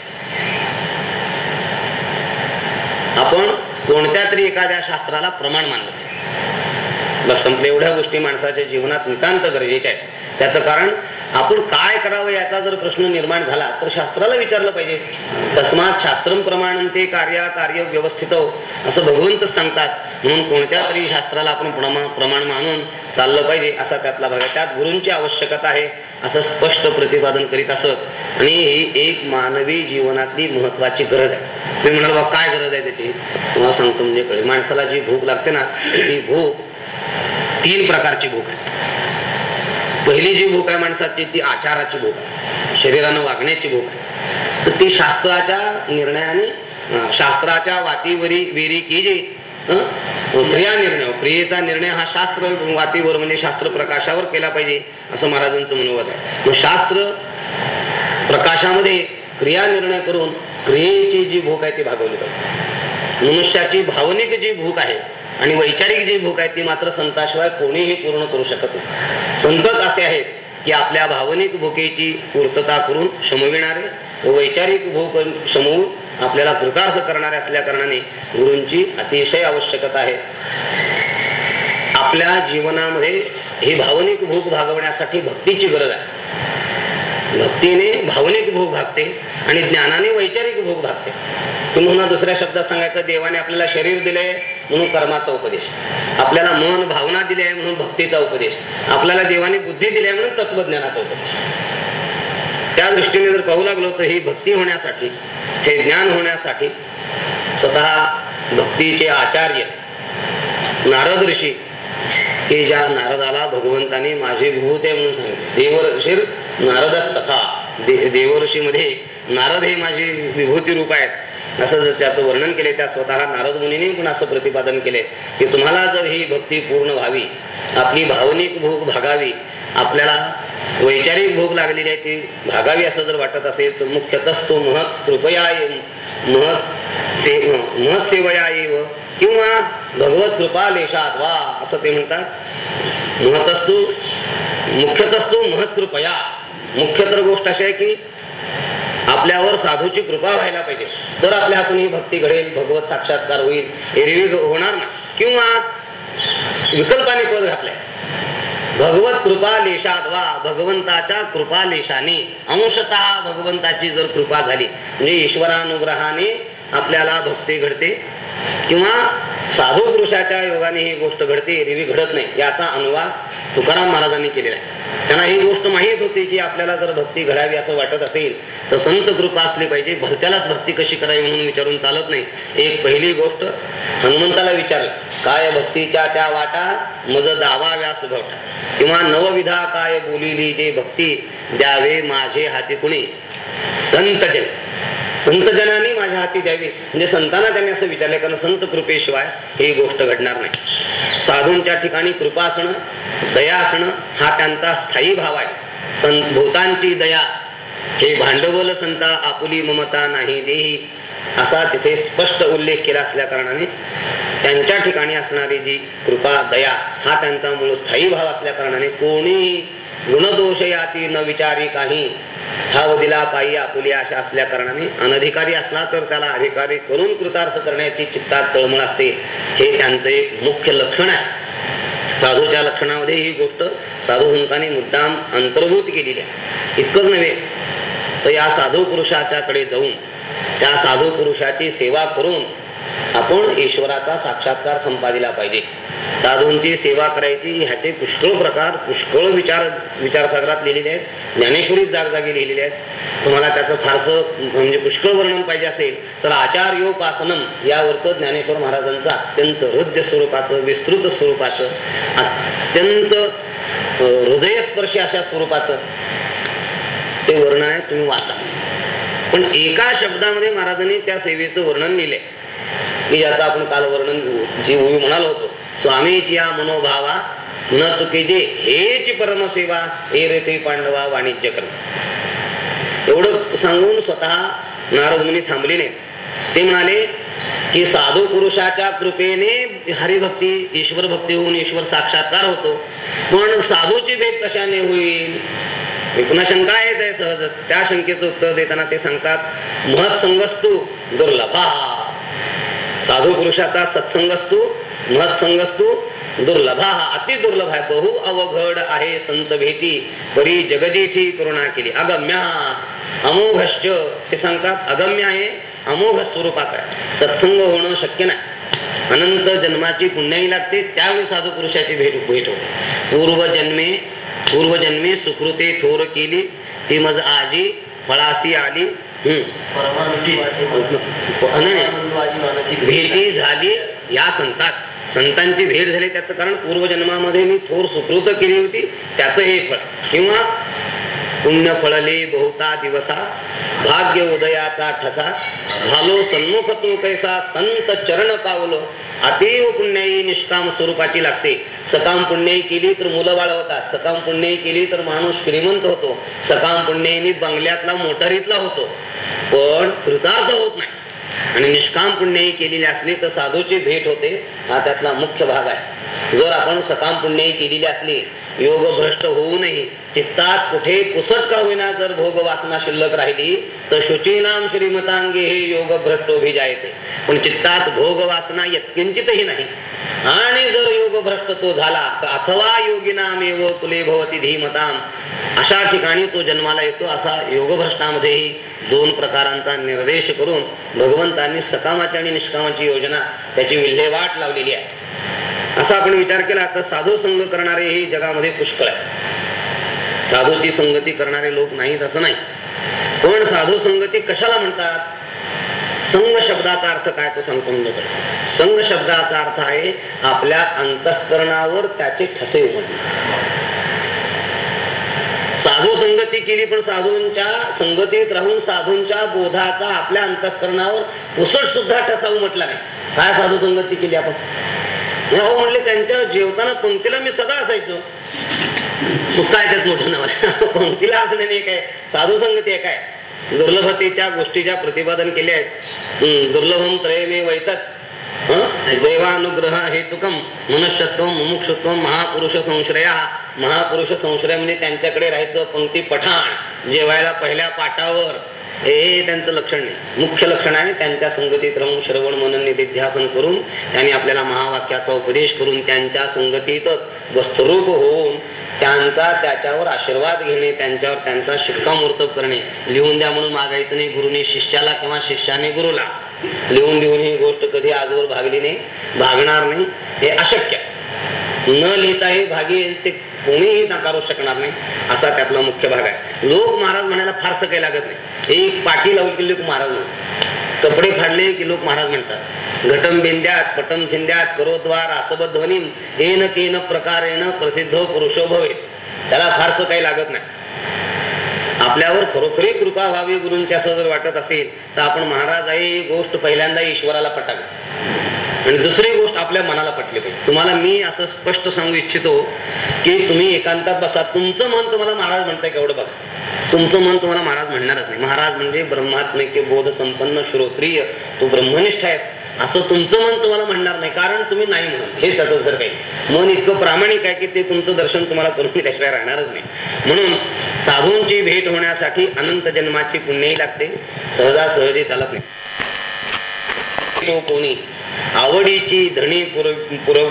आपण कोणत्या तरी एखाद्या शास्त्राला प्रमाण मानलं बस संपले. एवढ्या गोष्टी माणसाच्या जीवनात नितांत गरजेच्या आहेत. त्याचं कारण आपण काय करावं याचा जर प्रश्न निर्माण झाला तर शास्त्राला विचारलं पाहिजे. तस्मात शास्त्रम प्रमाण ते कार्य कार्य व्यवस्थित असं भगवंतच सांगतात. म्हणून कोणत्या तरी शास्त्राला आपण प्रमाण मानून चाललं पाहिजे असा त्यातला भाग आहे. त्यात गुरूंची आवश्यकता आहे असं स्पष्ट प्रतिपादन करीत असत. आणि ही एक मानवी जीवनातली महत्वाची गरज आहे. तुम्ही म्हणाल बाबा काय गरज आहे त्याची? तुम्हाला सांगतो म्हणजे माणसाला जी भूक लागते ना ती भूक तीन प्रकारची भूक आहे. पहिली जी भूक आहे माणसाची ती आचाराची भूक आहे. शरीरानं वागण्याची भूक आहे. तर ती शास्त्राच्या निर्णयाने शास्त्राच्या वातीवरी विरी की जी क्रिया निर्णय क्रियेचा निर्णय हा शास्त्र वातीवर म्हणजे शास्त्र प्रकाशावर केला पाहिजे असं महाराजांचं मनोगत आहे मग शास्त्र प्रकाशामध्ये क्रिया निर्णय करून क्रियेची जी भूक आहे ती भागवली पाहिजे. मनुष्याची भावनिक जी भूक आहे आणि वैचारिक जी भूक आहे ती मात्र संताशिवाय कोणीही पूर्ण करू शकत नाही. संतच असे आहेत की आपल्या भावनिक भूकेची पूर्तता करून शमविणारे व वैचारिक भूक शमवून आपल्याला कृतार्थ करणारे असल्या कारणाने गुरूंची अतिशय आवश्यकता आहे. आपल्या जीवनामध्ये ही भावनिक भूक भागवण्यासाठी भक्तीची गरज आहे. भक्तीने भावनिक भूक भागते आणि ज्ञानाने वैचारिक भूक भागते. किंवा दुसऱ्या शब्दात सांगायचं देवाने आपल्याला शरीर दिले म्हणून कर्माचा उपदेश. आपल्याला मन भावना दिली आहे म्हणून भक्तीचा उपदेश. आपल्याला देवाने बुद्धी दिली आहे म्हणून तत्वज्ञानाचा उपदेश. त्या दृष्टीने जर पाहू लागलो तर ही भक्ती होण्यासाठी हे ज्ञान होण्यासाठी स्वतः भक्तीचे आचार्य नारद ऋषी की ज्या नारदाला भगवंताने माझे भूत आहे म्हणून सांगितले. देवऋषी नारदच तथा दे देवऋषी मध्ये नारद हे माझे विभूती रूप आहेत. असं जर त्याचं वर्णन केले त्या स्वतः नारद मुनीने पण असं प्रतिपादन केले की तुम्हाला जर ही भक्ती पूर्ण व्हावी आपली भावनिक भूक भागावी आपल्याला वैचारिक भूक लागलेली आहे ती भागावी असं जर वाटत असेल तर मुख्यतः तो महत् कृपया महत् से महत सेवया येव किंवा भगवत कृपा लेशात वा असं ते म्हणतात. महतस्तू मुख्यतस्तू महत कृपया. मुख्य तर गोष्ट अशी आहे की आपल्यावर साधूची कृपा व्हायला पाहिजे. तर आपल्या हातून ही भक्ती घडेल भगवत साक्षात्कार होईल एरवी होणार नाही. किंवा विकल्पाने पद घातलाय. भगवत कृपा लेशात वा भगवंताच्या कृपा लेशाने अंशतः भगवंताची जर कृपा झाली म्हणजे ईश्वरानुग्रहाने आपल्याला भक्ती घडते किंवा साधू पुरुषाच्या योगाने ही गोष्ट घडते एरवी घडत नाही याचा अनुवाद तुकाराम महाराजांनी केलेला आहे. त्यांना ही गोष्ट माहीत होती की आपल्याला जर भक्ती घडावी असं वाटत असेल तर संत कृपा असली पाहिजे भलत्यालाच भक्ती कशी करावी म्हणून विचारून चालत नाही. एक पहिली गोष्ट हनुमंताला विचारलं काय भक्तीच्या त्या वाटा? मज दावा व्यास भवटा किंवा नवविधा काय बोलिली जे भक्ती द्यावे माझे हाती कुणी संतजन संतजनाने माझ्या हाती द्यावी. म्हणजे संतांना त्यांनी असं विचारलं कारण संत कृपेशिवाय ही गोष्ट घडणार नाही. साधूंच्या ठिकाणी कृपा असणं दया असणं हा त्यांचा स्थायी भाव आहे. संत भूतांची दया हे भांडवल संता आपुली ममता नाही देही असा तिथे स्पष्ट उल्लेख केला असल्या कारणाने त्यांच्या ठिकाणी असणारी जी कृपा दया हा त्यांचा मूळ स्थायी भाव असल्या कारणाने कोणीही गुणदोष याती न विचारी काही हा वदिला पायी आपुली अशा असल्या कारणाने अनधिकारी असला तर त्याला अधिकारी करून कृतार्थ करण्याची चित्तात तळमळ असते. हे त्यांचं एक मुख्य लक्षण आहे. साधूच्या लक्षणामध्ये ही गोष्ट साधू संतांनी मुद्दाम अंतर्भूत केलेली आहे. इतकंच नव्हे तर या साधू पुरुषाच्याकडे जाऊन त्या साधू पुरुषाची सेवा करून आपण ईश्वराचा साक्षात्कार संपादिला पाहिजे. साधूंची सेवा करायची ह्याचे पुष्कळ प्रकार पुष्कळ विचार विचारसागरात लिहिलेले आहेत. ज्ञानेश्वरी जागजागी लिहिलेले आहेत. तुम्हाला त्याचं फारसं म्हणजे पुष्कळ वर्णन पाहिजे असेल तर आचार्योपासनम यावरचं ज्ञानेश्वर महाराजांचं अत्यंत हृदय स्वरूपाचं विस्तृत स्वरूपाचं अत्यंत हृदयस्पर्शी अशा स्वरूपाचं ते वर्णन आहे तुम्ही वाचा. पण एका शब्दामध्ये महाराजांनी त्या सेवेचं वर्णन लिहिलंय. की ज्याचं आपण काल वर्णन जी म्हणालो होतो. स्वामीची या मनोभावा न चुकीचे हेच परमसेवा हे रे ते पांडवा वाणिज्य कर्म. एवढं सांगून स्वतः नारद मुनी थांबले नाही. ते म्हणाले की साधू पुरुषाच्या कृपेने हरिभक्ती ईश्वर भक्ती होऊन ईश्वर साक्षात्कार होतो. पण साधूची भेट कशाने होईल? पुन्हा शंका येत आहे सहजच. त्या शंकेचं उत्तर देताना ते सांगतात महत्संगस्तू दुर्लभा. साधू पुरुषाचा सत्संगस्तू महत्संगस्तू दुर्लभा अति दुर्लभ आहे. बहु अवघड आहे संत भेटी परी जगजेठी करुणा केली. अगम्य. अमोघश्च. ते सांगतात अगम्य आहे अमोघ स्वरूपाचा आहे. सत्संग होणं शक्य नाही. अनंत जन्माची पुण्याही लागते त्यावेळी साधू पुरुषाची भेट भेट होते. पूर्वजन्मे पूर्वजन्मे सुकृते थोर केली. ती मज आजी फळासी आली. भेटी झाली या संतास संतांची भेट झाली त्याचं कारण पूर्वजन्मामध्ये मी थोर सुकृत केली होती त्याचं हे फळ. किंवा पुण्य फळले बहुता दिवसा भाग्य उदयाचा ठसा झालो सन्मुख तो कैसा संत चरण पावलो. अतीव पुण्याई निष्काम स्वरूपाची लागते. सकाम पुण्याई केली तर मुलं बाळ होतात सकाम पुण्याई केली तर माणूस श्रीमंत होतो. सकाम पुण्याईनी बंगल्यातला मोटारीतला होतो. पण कृतार्थ होत नाही. आणि निष्काम पुण्यही केलेली असली तर साधूची भेट होते. हा त्यातला मुख्य भाग आहे. जर आपण सकाम पुण्यही केलेली असली योग भ्रष्ट होऊनही चित्तात कुठे कुसट का होईना जर भोग वासना शिल्लक राहिली तर शुचीनाम श्रीमतांगे हे योग भ्रष्ट जायते पण चित्तात भोग वासना यत्किंचितही नाही. आणि जर योग भ्रष्ट तो झाला तर अथवा योगिनामेव तुले भवती धीमताम. अशा ठिकाणी तो जन्माला येतो असा योगभ्रष्टामध्येही दोन प्रकारांचा निर्देश करून भगवंतांनी सकामाची आणि निष्कामाची योजना त्याची विल्हेवाट लावलेली आहे. असा आपण विचार केला तर साधू संघ करणारे हे जगामध्ये पुष्कळ आहे. साधूची संगती करणारे लोक नाहीत असं नाही. पण साधू संगती कशाला म्हणतात? संघ शब्दाचा अर्थ काय तो सांगतो म्हणजे संघ शब्दाचा अर्थ आहे आपल्या अंतःकरणावर त्याचे ठसे उघडणे साधू संगती केली पण साधूंच्या संगतीत राहून साधूंच्या बोधाचा आपल्या अंतःकरणावर पुसट सुद्धा ठसावू म्हटला नाही. काय साधू संगती केली आपण? हो म्हणले त्यांच्या जेवताना पंक्तीला मी सदा असायचो. चुका काय मोठं नाव पंक्तीला असणे नाही काय? साधू संगती आहे काय? दुर्लभतेच्या गोष्टीच्या प्रतिपादन केले आहेत. दुर्लभम त्रयमे वैतात देवानुग्रह हेतुकम मनुष्यत्व मुमुक्षत्व महापुरुष संश्रया. महापुरुष संश्रय म्हणजे त्यांच्याकडे राहायचं पंक्ती पठाण जेवायला पहिल्या पाटावर. हे त्यांचं लक्षण नाही मुख्य लक्षण आहे त्यांच्या संगतीत राहून श्रवण मनन निधिध्यासन करून त्यांनी आपल्याला महावाक्याचा उपदेश करून त्यांच्या संगतीतच वस्तुरूप होऊन त्यांचा त्याच्यावर आशीर्वाद घेणे त्यांच्यावर त्यांचा शिक्कामोर्तब करणे. लिहून द्या म्हणून मागायचं नाही गुरुने शिष्याला किंवा शिष्याने गुरुला. लिहून देऊन ही गोष्ट कधी आजवर भागली नाही भागणार नाही हे अशक्य आहे. न लिहिताही भागी ते कोणीही नाकारू शकणार नाही असा त्यातला मुख्य भाग आहे. लोक महाराज म्हणायला फारसं काही लागत नाही. एक पाठी लावली की लोक महाराज कपडे फाडले की लोक महाराज म्हणतात. घटम बिंद्यात पटम छिंद्यात करोद्वार असबध्वनी येन केन प्रकारेण प्रसिद्ध पुरुषो भवे त्याला फारसं काही लागत नाही. आपल्यावर खरोखरी कृपा व्हावी गुरूंची असं जर वाटत असेल तर आपण महाराज आहे ही गोष्ट पहिल्यांदा ईश्वराला पटावी. आणि दुसरी गोष्ट आपल्या मनाला पटली पाहिजे. तुम्हाला मी असं स्पष्ट सांगू इच्छितो की तुम्ही एकांतात बसा. तुमचं मन तुम्हाला महाराज म्हणताय केवढं बघा. तुमचं मन तुम्हाला महाराज म्हणणारच नाही. महाराज म्हणजे ब्रह्मात्मिक बोध संपन्न श्रोत्रिय. तू ब्रह्मनिष्ठ आहेस. असं तुमचं मन तुम्हाला म्हणणार नाही कारण तुम्ही नाही म्हणून हे त्याचं जर काही. मन इतकं प्रामाणिक आहे की ते तुमचं दर्शन तुम्हाला करून त्याशिवाय राहणारच नाही. म्हणून साधूंची भेट होण्यासाठी अनंत जन्माची पुण्यही लागते सहजासहजी चालत नाही. तो कोणी आवडीची धणी पुरव पुरव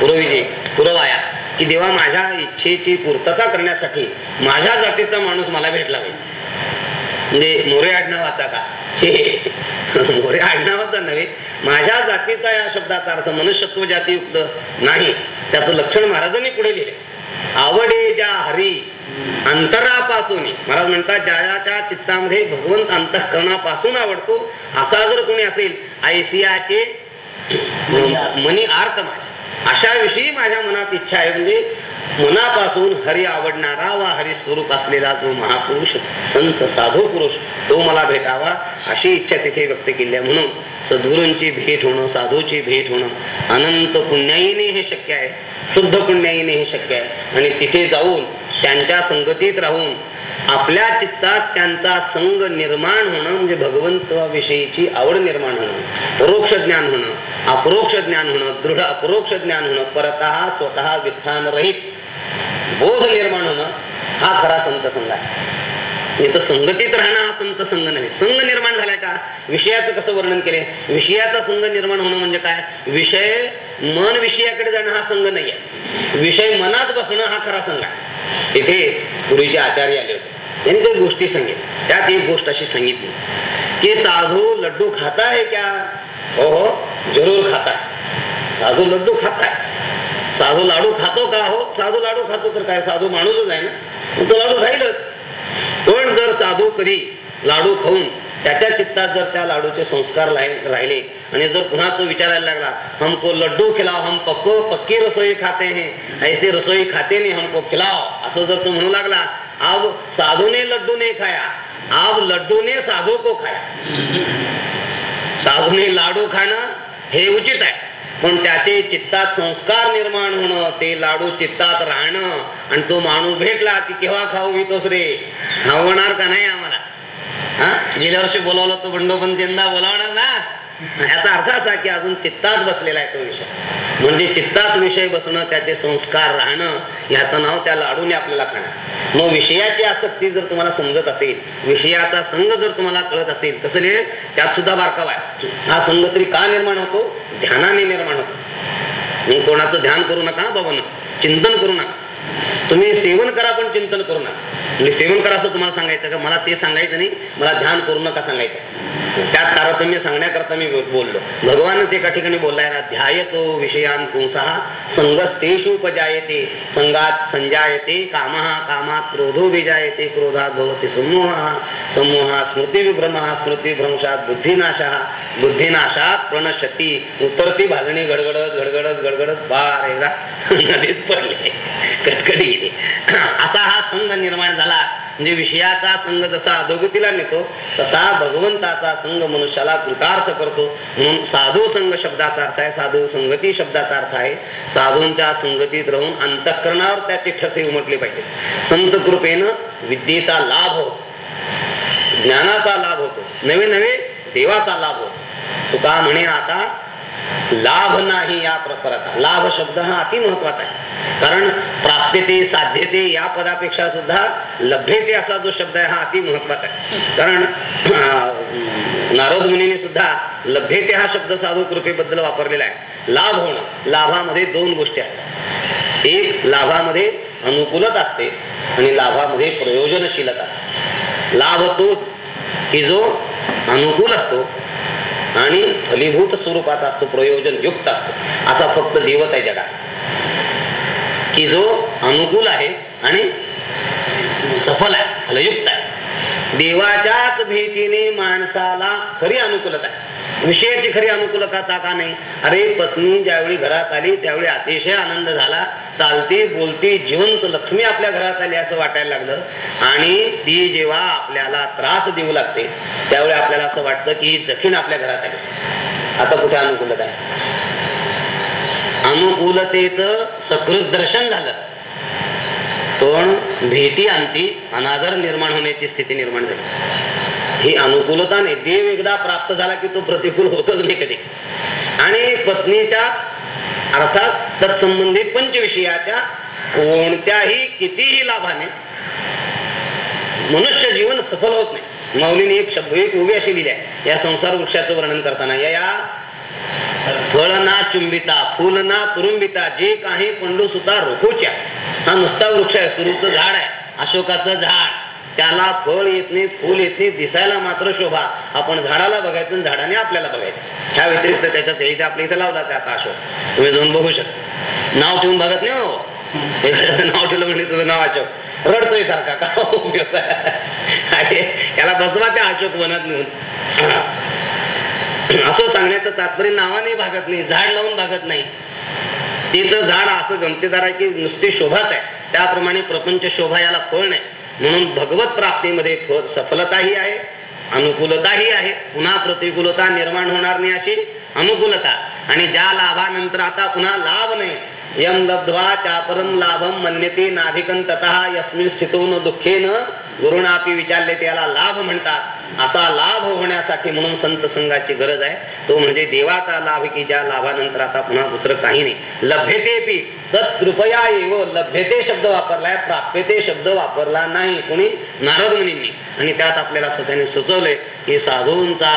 पुरविजे पुरवाया की देवा माझ्या इच्छेची पूर्तता करण्यासाठी माझ्या जातीचा माणूस मला भेटला पाहिजे म्हणजे मोरे आडनावाचा का? हे. मोरे आडनावाचा नव्हे. माझ्या जातीचा या शब्दाचा अर्थ मनुष्यत्व जातीयुक्त नाही. त्याचं लक्षण महाराजांनी पुढे लिहिले. आवडे ज्या हरी अंतरापासून महाराज म्हणतात ज्याच्या चित्तामध्ये भगवंत अंतःकरणापासून आवडतो असा जर कोणी असेल आयसियाचे मनी आर्त माझ्या. अशा विषयी माझ्या मनात इच्छा आहे म्हणजे मनापासून हरी आवडणारा वा हरी स्वरूप असलेला जो महापुरुष संत साधू पुरुष तो मला भेटावा अशी इच्छा तिथे व्यक्त केली आहे. म्हणून सद्गुरूंची भेट होणं साधूची भेट होणं अनंत पुण्याईने हे शक्य आहे. शुद्ध पुण्याईने हे शक्य आहे. आणि तिथे जाऊन त्यांच्या संगतीत राहून आपल्या चित्तात त्यांचा संग निर्माण होणं म्हणजे भगवंताविषयीची आवड निर्माण होणं परोक्ष ज्ञान होणं अपरोक्ष ज्ञान होणं दृढ अपरोक्ष ज्ञान होणं परत स्वतः विधान रहित बोध निर्माण होणं हा खरा संत संघ आहे. इथं संगतीत राहणं हा संत संघ नाही संघ निर्माण झालाय का? विषयाचं कसं वर्णन केले? विषयाचा संघ निर्माण होणं म्हणजे काय? विषय मन विषयाकडे जाणं हा संघ नाही आहे विषय मनात बसणं हा खरा संघ आहे. तिथे पूर्वीचे आचार्य आले होते. त्यांनी काही गोष्टी सांगितल्या. त्यात एक गोष्ट अशी सांगितली की साधू लड्डू खाता है क्या? हो हो जरूर खाता है साधू लड्डू खाता है साधू लाडू खातो का हो? साधू लाडू खातो तर काय? साधू माणूसच आहे ना? तो लाडू खाईलच पण जर साधू कधी लाडू खाऊन त्याच्या चित्तात जर त्या लाडूचे संस्कार राहिले आणि जर पुन्हा तो विचारायला लागला हमको लड्डू खिलाव हम पक्को पक्की रसोई खाते हैं. ऐसे रसोई खाते नहीं हमको खिलाव असं जर तो म्हणू लागला अब साधू ने लड्डू ने खाया. अब लड्डू ने साधू को खाया. साधूने लाडू खाणं हे उचित आहे. पण त्याचे चित्तात संस्कार निर्माण होणं ते लाडू चित्तात राहणं आणि तो माणूस भेटला की केव्हा खाऊ येतोस रे? खावणार का नाही आम्हाला? हा? गेल्या वर्षी बोलावलं तो बंडोपंत यंदा बोलावणार ना. याचा अर्थ असा की अजून चित्तात बसलेला आहे तो विषय. म्हणजे चित्तात विषय बसणं त्याचे संस्कार राहणं ह्याचं नाव त्या लाडूने आपल्याला खाणं. मग विषयाची आसक्ती जर तुम्हाला समजत असेल विषयाचा संघ जर तुम्हाला कळत असेल कसं लिहिले? त्यात सुद्धा बारकावा आहे. हा संघ तरी का निर्माण होतो? ध्यानाने निर्माण होतो. मग कोणाचं ध्यान करू नका बाबांनो. चिंतन करू नका. तुम्ही सेवन करा पण चिंतन करू नका. म्हणजे सेवन करा असं तुम्हाला सांगायचं का? मला ते सांगायचं नाही मला ध्यान करू नका सांगायचं. त्यात तारतम्य सांगण्याकरता मी बोललो. भगवानच एका ठिकाणी बोललाय ना ध्यायतो विषयान पुंसहा संगस्तेषु उपजायते संगात संजायते कामः कामात क्रोधो विजायते क्रोधात भवति समूहा समूहा स्मृतिविभ्रमः स्मृतिभ्रंशात बुद्धिनाशा बुद्धिनाशात प्रणशती उतरती भाजणी गडगडत गडगडत गडगडत बार नदीत पडले. कटकटी असा हा संघ निर्माण झाला. म्हणजे विषयाचा संघ जसा अधोगतीला नेतो तसा भगवंताचा संघ मनुष्याला कृतार्थ करतो. म्हणून साधू संघ शब्दाचा अर्थ आहे साधू संगती शब्दाचा अर्थ आहे. साधूंच्या संगतीत राहून अंतःकरणावर त्याचे ठसे उमटले पाहिजे. संत कृपेनं विद्येचा लाभ होतो. ज्ञानाचा लाभ होतो. नवे नवे देवाचा लाभ होतो. तुका म्हणे आता लाभ नाही या प्रकाराचा. लाभ शब्द हा अति महत्त्वाचा आहे. कारण प्राप्यते साध्यते या पदापेक्षा सुद्धा लभ्यते असा जो शब्द आहे हा अति महत्त्वाचा आहे. कारण नारद मुनीने सुद्धा लभ्यते हा शब्द साधू कृपेबद्दल वापरलेला आहे. लाभ होणं लाभामध्ये दोन गोष्टी असतात. एक लाभामध्ये अनुकूलता असते आणि लाभामध्ये प्रयोजनशीलता असते. लाभ तोच की जो अनुकूल असतो आणि फलीभूत स्वरूपात असतो प्रयोजन युक्त असतो. असा फक्त देवत आहे जगात. की जो अनुकूल आहे आणि सफल आहे फलयुक्त आहे. देवाच्याच भेटीने माणसाला खरी अनुकूलता आहे. विषयाची खरी अनुकूलता का नाही? अरे पत्नी ज्यावेळी घरात आली त्यावेळी अतिशय आनंद झाला. चालती बोलती जिवंत लक्ष्मी आपल्या घरात आली असं वाटायला लागलं. आणि ती जेव्हा आपल्याला त्रास देऊ लागते त्यावेळी आपल्याला असं वाटतं की ही जखीण आपल्या घरात आली. आता कुठे अनुकूलता आहे? अनुकूलतेच सकृत दर्शन झालं. पण भीती आणती अनादर निर्माण होण्याची स्थिती निर्माण झाली ही अनुकूलता नाही. देव एकदा प्राप्त झाला की तो प्रतिकूल होतच नाही कधी. आणि पत्नीच्या अर्थात तत्संबंधित पंचविषयाच्या कोणत्याही कितीही लाभाने मनुष्य जीवन सफल होत नाही. मौलीने एक शब्द एक उभी अशी लिहिली आहे या संसार वृक्षाचं वर्णन करताना या फळ ना चुंबिता फुल ना तुरुंबिता जे काही पंडू सुद्धा रोखोच्या. हा नुसता वृक्ष आहे सुरूचं झाड आहे अशोकाचं झाड. त्याला फळ येत नाही फुल येत नाही दिसायला मात्र शोभा. आपण झाडाला बघायचं आणि झाडाने आपल्याला बघायचं. ह्या व्यतिरिक्त त्याच्यात इथे आपल्या इथे लावला आता अशोक. तुम्ही जाऊन बघू शकता. नाव ठेवून बघत नाही हो. नाव ठेवलं म्हणजे तुझं नाव अशोक. रडतोय सारखा का उपयोग? याला बसवा त्या अशोक वनात नेऊन. असं सांगण्याचं तात्पर्य नावाने भागत नाही झाड लावून भागत नाही. ते तर झाड असं गमतीदार आहे की नुसती शोभाच आहे. त्याप्रमाणे प्रपंच शोभा याला फळ नाही. म्हणून भगवत प्राप्तीमध्ये सफलताही आहे अनुकूलताही आहे. पुन्हा प्रतिकूलता निर्माण होणार नाही अशी अनुकूलता. आणि ज्या लाभानंतर आता पुन्हा लाभ नाही यम लब्ध्वा चापरम लाभम मन्यते नाभिकन तथा यस्मिन स्थितो न दुःखेन. गुरुनापी विचारले त्याला लाभ म्हणतात. असा लाभ होण्यासाठी म्हणून संत संघाची गरज आहे. तो म्हणजे देवाचा लाभ की ज्या लाभानंतर आता पुन्हा दुसरं काही नाही. लभ्यते तत् कृपया येव लभ्यते शब्द वापरलाय प्राप्यते शब्द वापरला नाही. कोणी? नारद मुनींनी. आणि त्यात आपल्याला सध्याने सुचवलंय की साधूंचा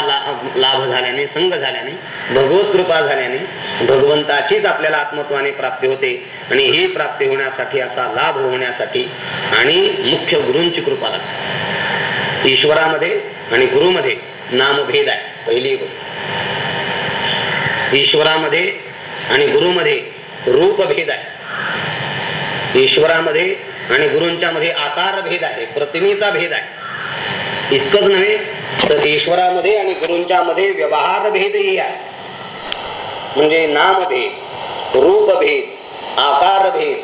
लाभ झाल्याने संघ झाल्याने भगवत कृपा झाल्याने भगवंताचीच आपल्याला आत्मत्वाने प्राप्त प्राप्ती होते आणि ही प्राप्ती होण्यासाठी असा लाभ होण्यासाठी आणि मुख्य गुरूंची कृपा लागते. ईश्वरामध्ये आणि गुरुमध्ये नामभेद आहे पहिली गोष्ट. ईश्वरामध्ये आणि गुरुमध्ये रूपभेद आहे. ईश्वरामध्ये आणि गुरूंच्या मध्ये आकार भेद आहे प्रतिमेचा भेद आहे. इतकंच नव्हे तर ईश्वरामध्ये आणि गुरूंच्या मध्ये व्यवहार भेदही आहे. म्हणजे नामभेद. रूपभेद आकार भेद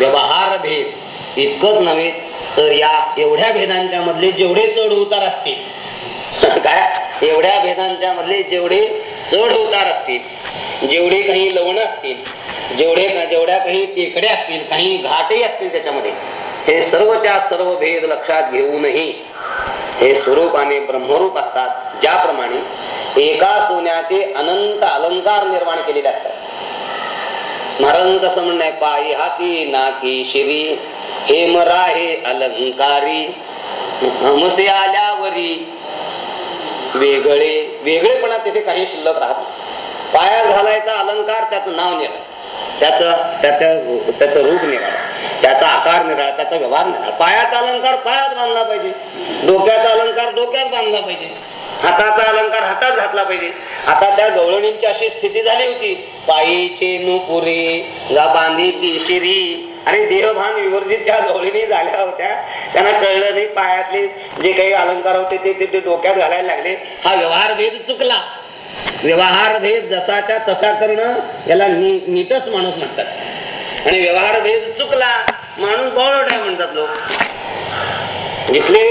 व्यवहार भेद इतकंच नव्हे तर या एवढ्या भेदांच्या मधले जेवढे चढ उतार असतील काय? एवढ्या भेदांच्या मधले जेवढे चढ उतार असतील जेवढे काही लवण असतील जेवढे जेवढ्या काही टेकडे असतील काही घाटही असतील त्याच्यामध्ये हे सर्वच्या सर्व भेद लक्षात घेऊनही हे स्वरूपाने ब्रह्मरूप असतात ज्याप्रमाणे एका सोन्याचे अनंत अलंकार निर्माण केलेले असतात. महाराजांचं असं म्हणणं आहे पायी हाती नाकी शिरी. हे मरा हे अलंकारी. हमसे आल्यावरी. वेगळे वेगळेपणा तिथे काही शिल्लक राहत पाया घालायचा अलंकार त्याचं नाव निराळ त्याचं त्याचं त्याचं रूप निराळ त्याचा आकार निराळ त्याचा व्यवहार निराळ पायाचा अलंकार पायात बांधला पाहिजे. डोक्याचा अलंकार डोक्यात बांधला पाहिजे. हाताचा अलंकार हातात घातला पाहिजे. आता त्या गवळणींची अशी स्थिती झाली होती. पायीचे नुपुरे गा बांधी ती शिरी. आणि देहभान विवर्जित त्या गवळणी झाल्या होत्या. त्यांना कळलं नाही पायातले जे काही अलंकार होते ते ते- ते डोक्यात घालायला लागले. हा व्यवहार भेद चुकला. व्यवहार भेद जसाच्या तसा करणं याला नी- नीटच माणूस म्हणतात. आणि व्यवहार भेद चुकला माणूस बळवट म्हणतात लोक. जिथले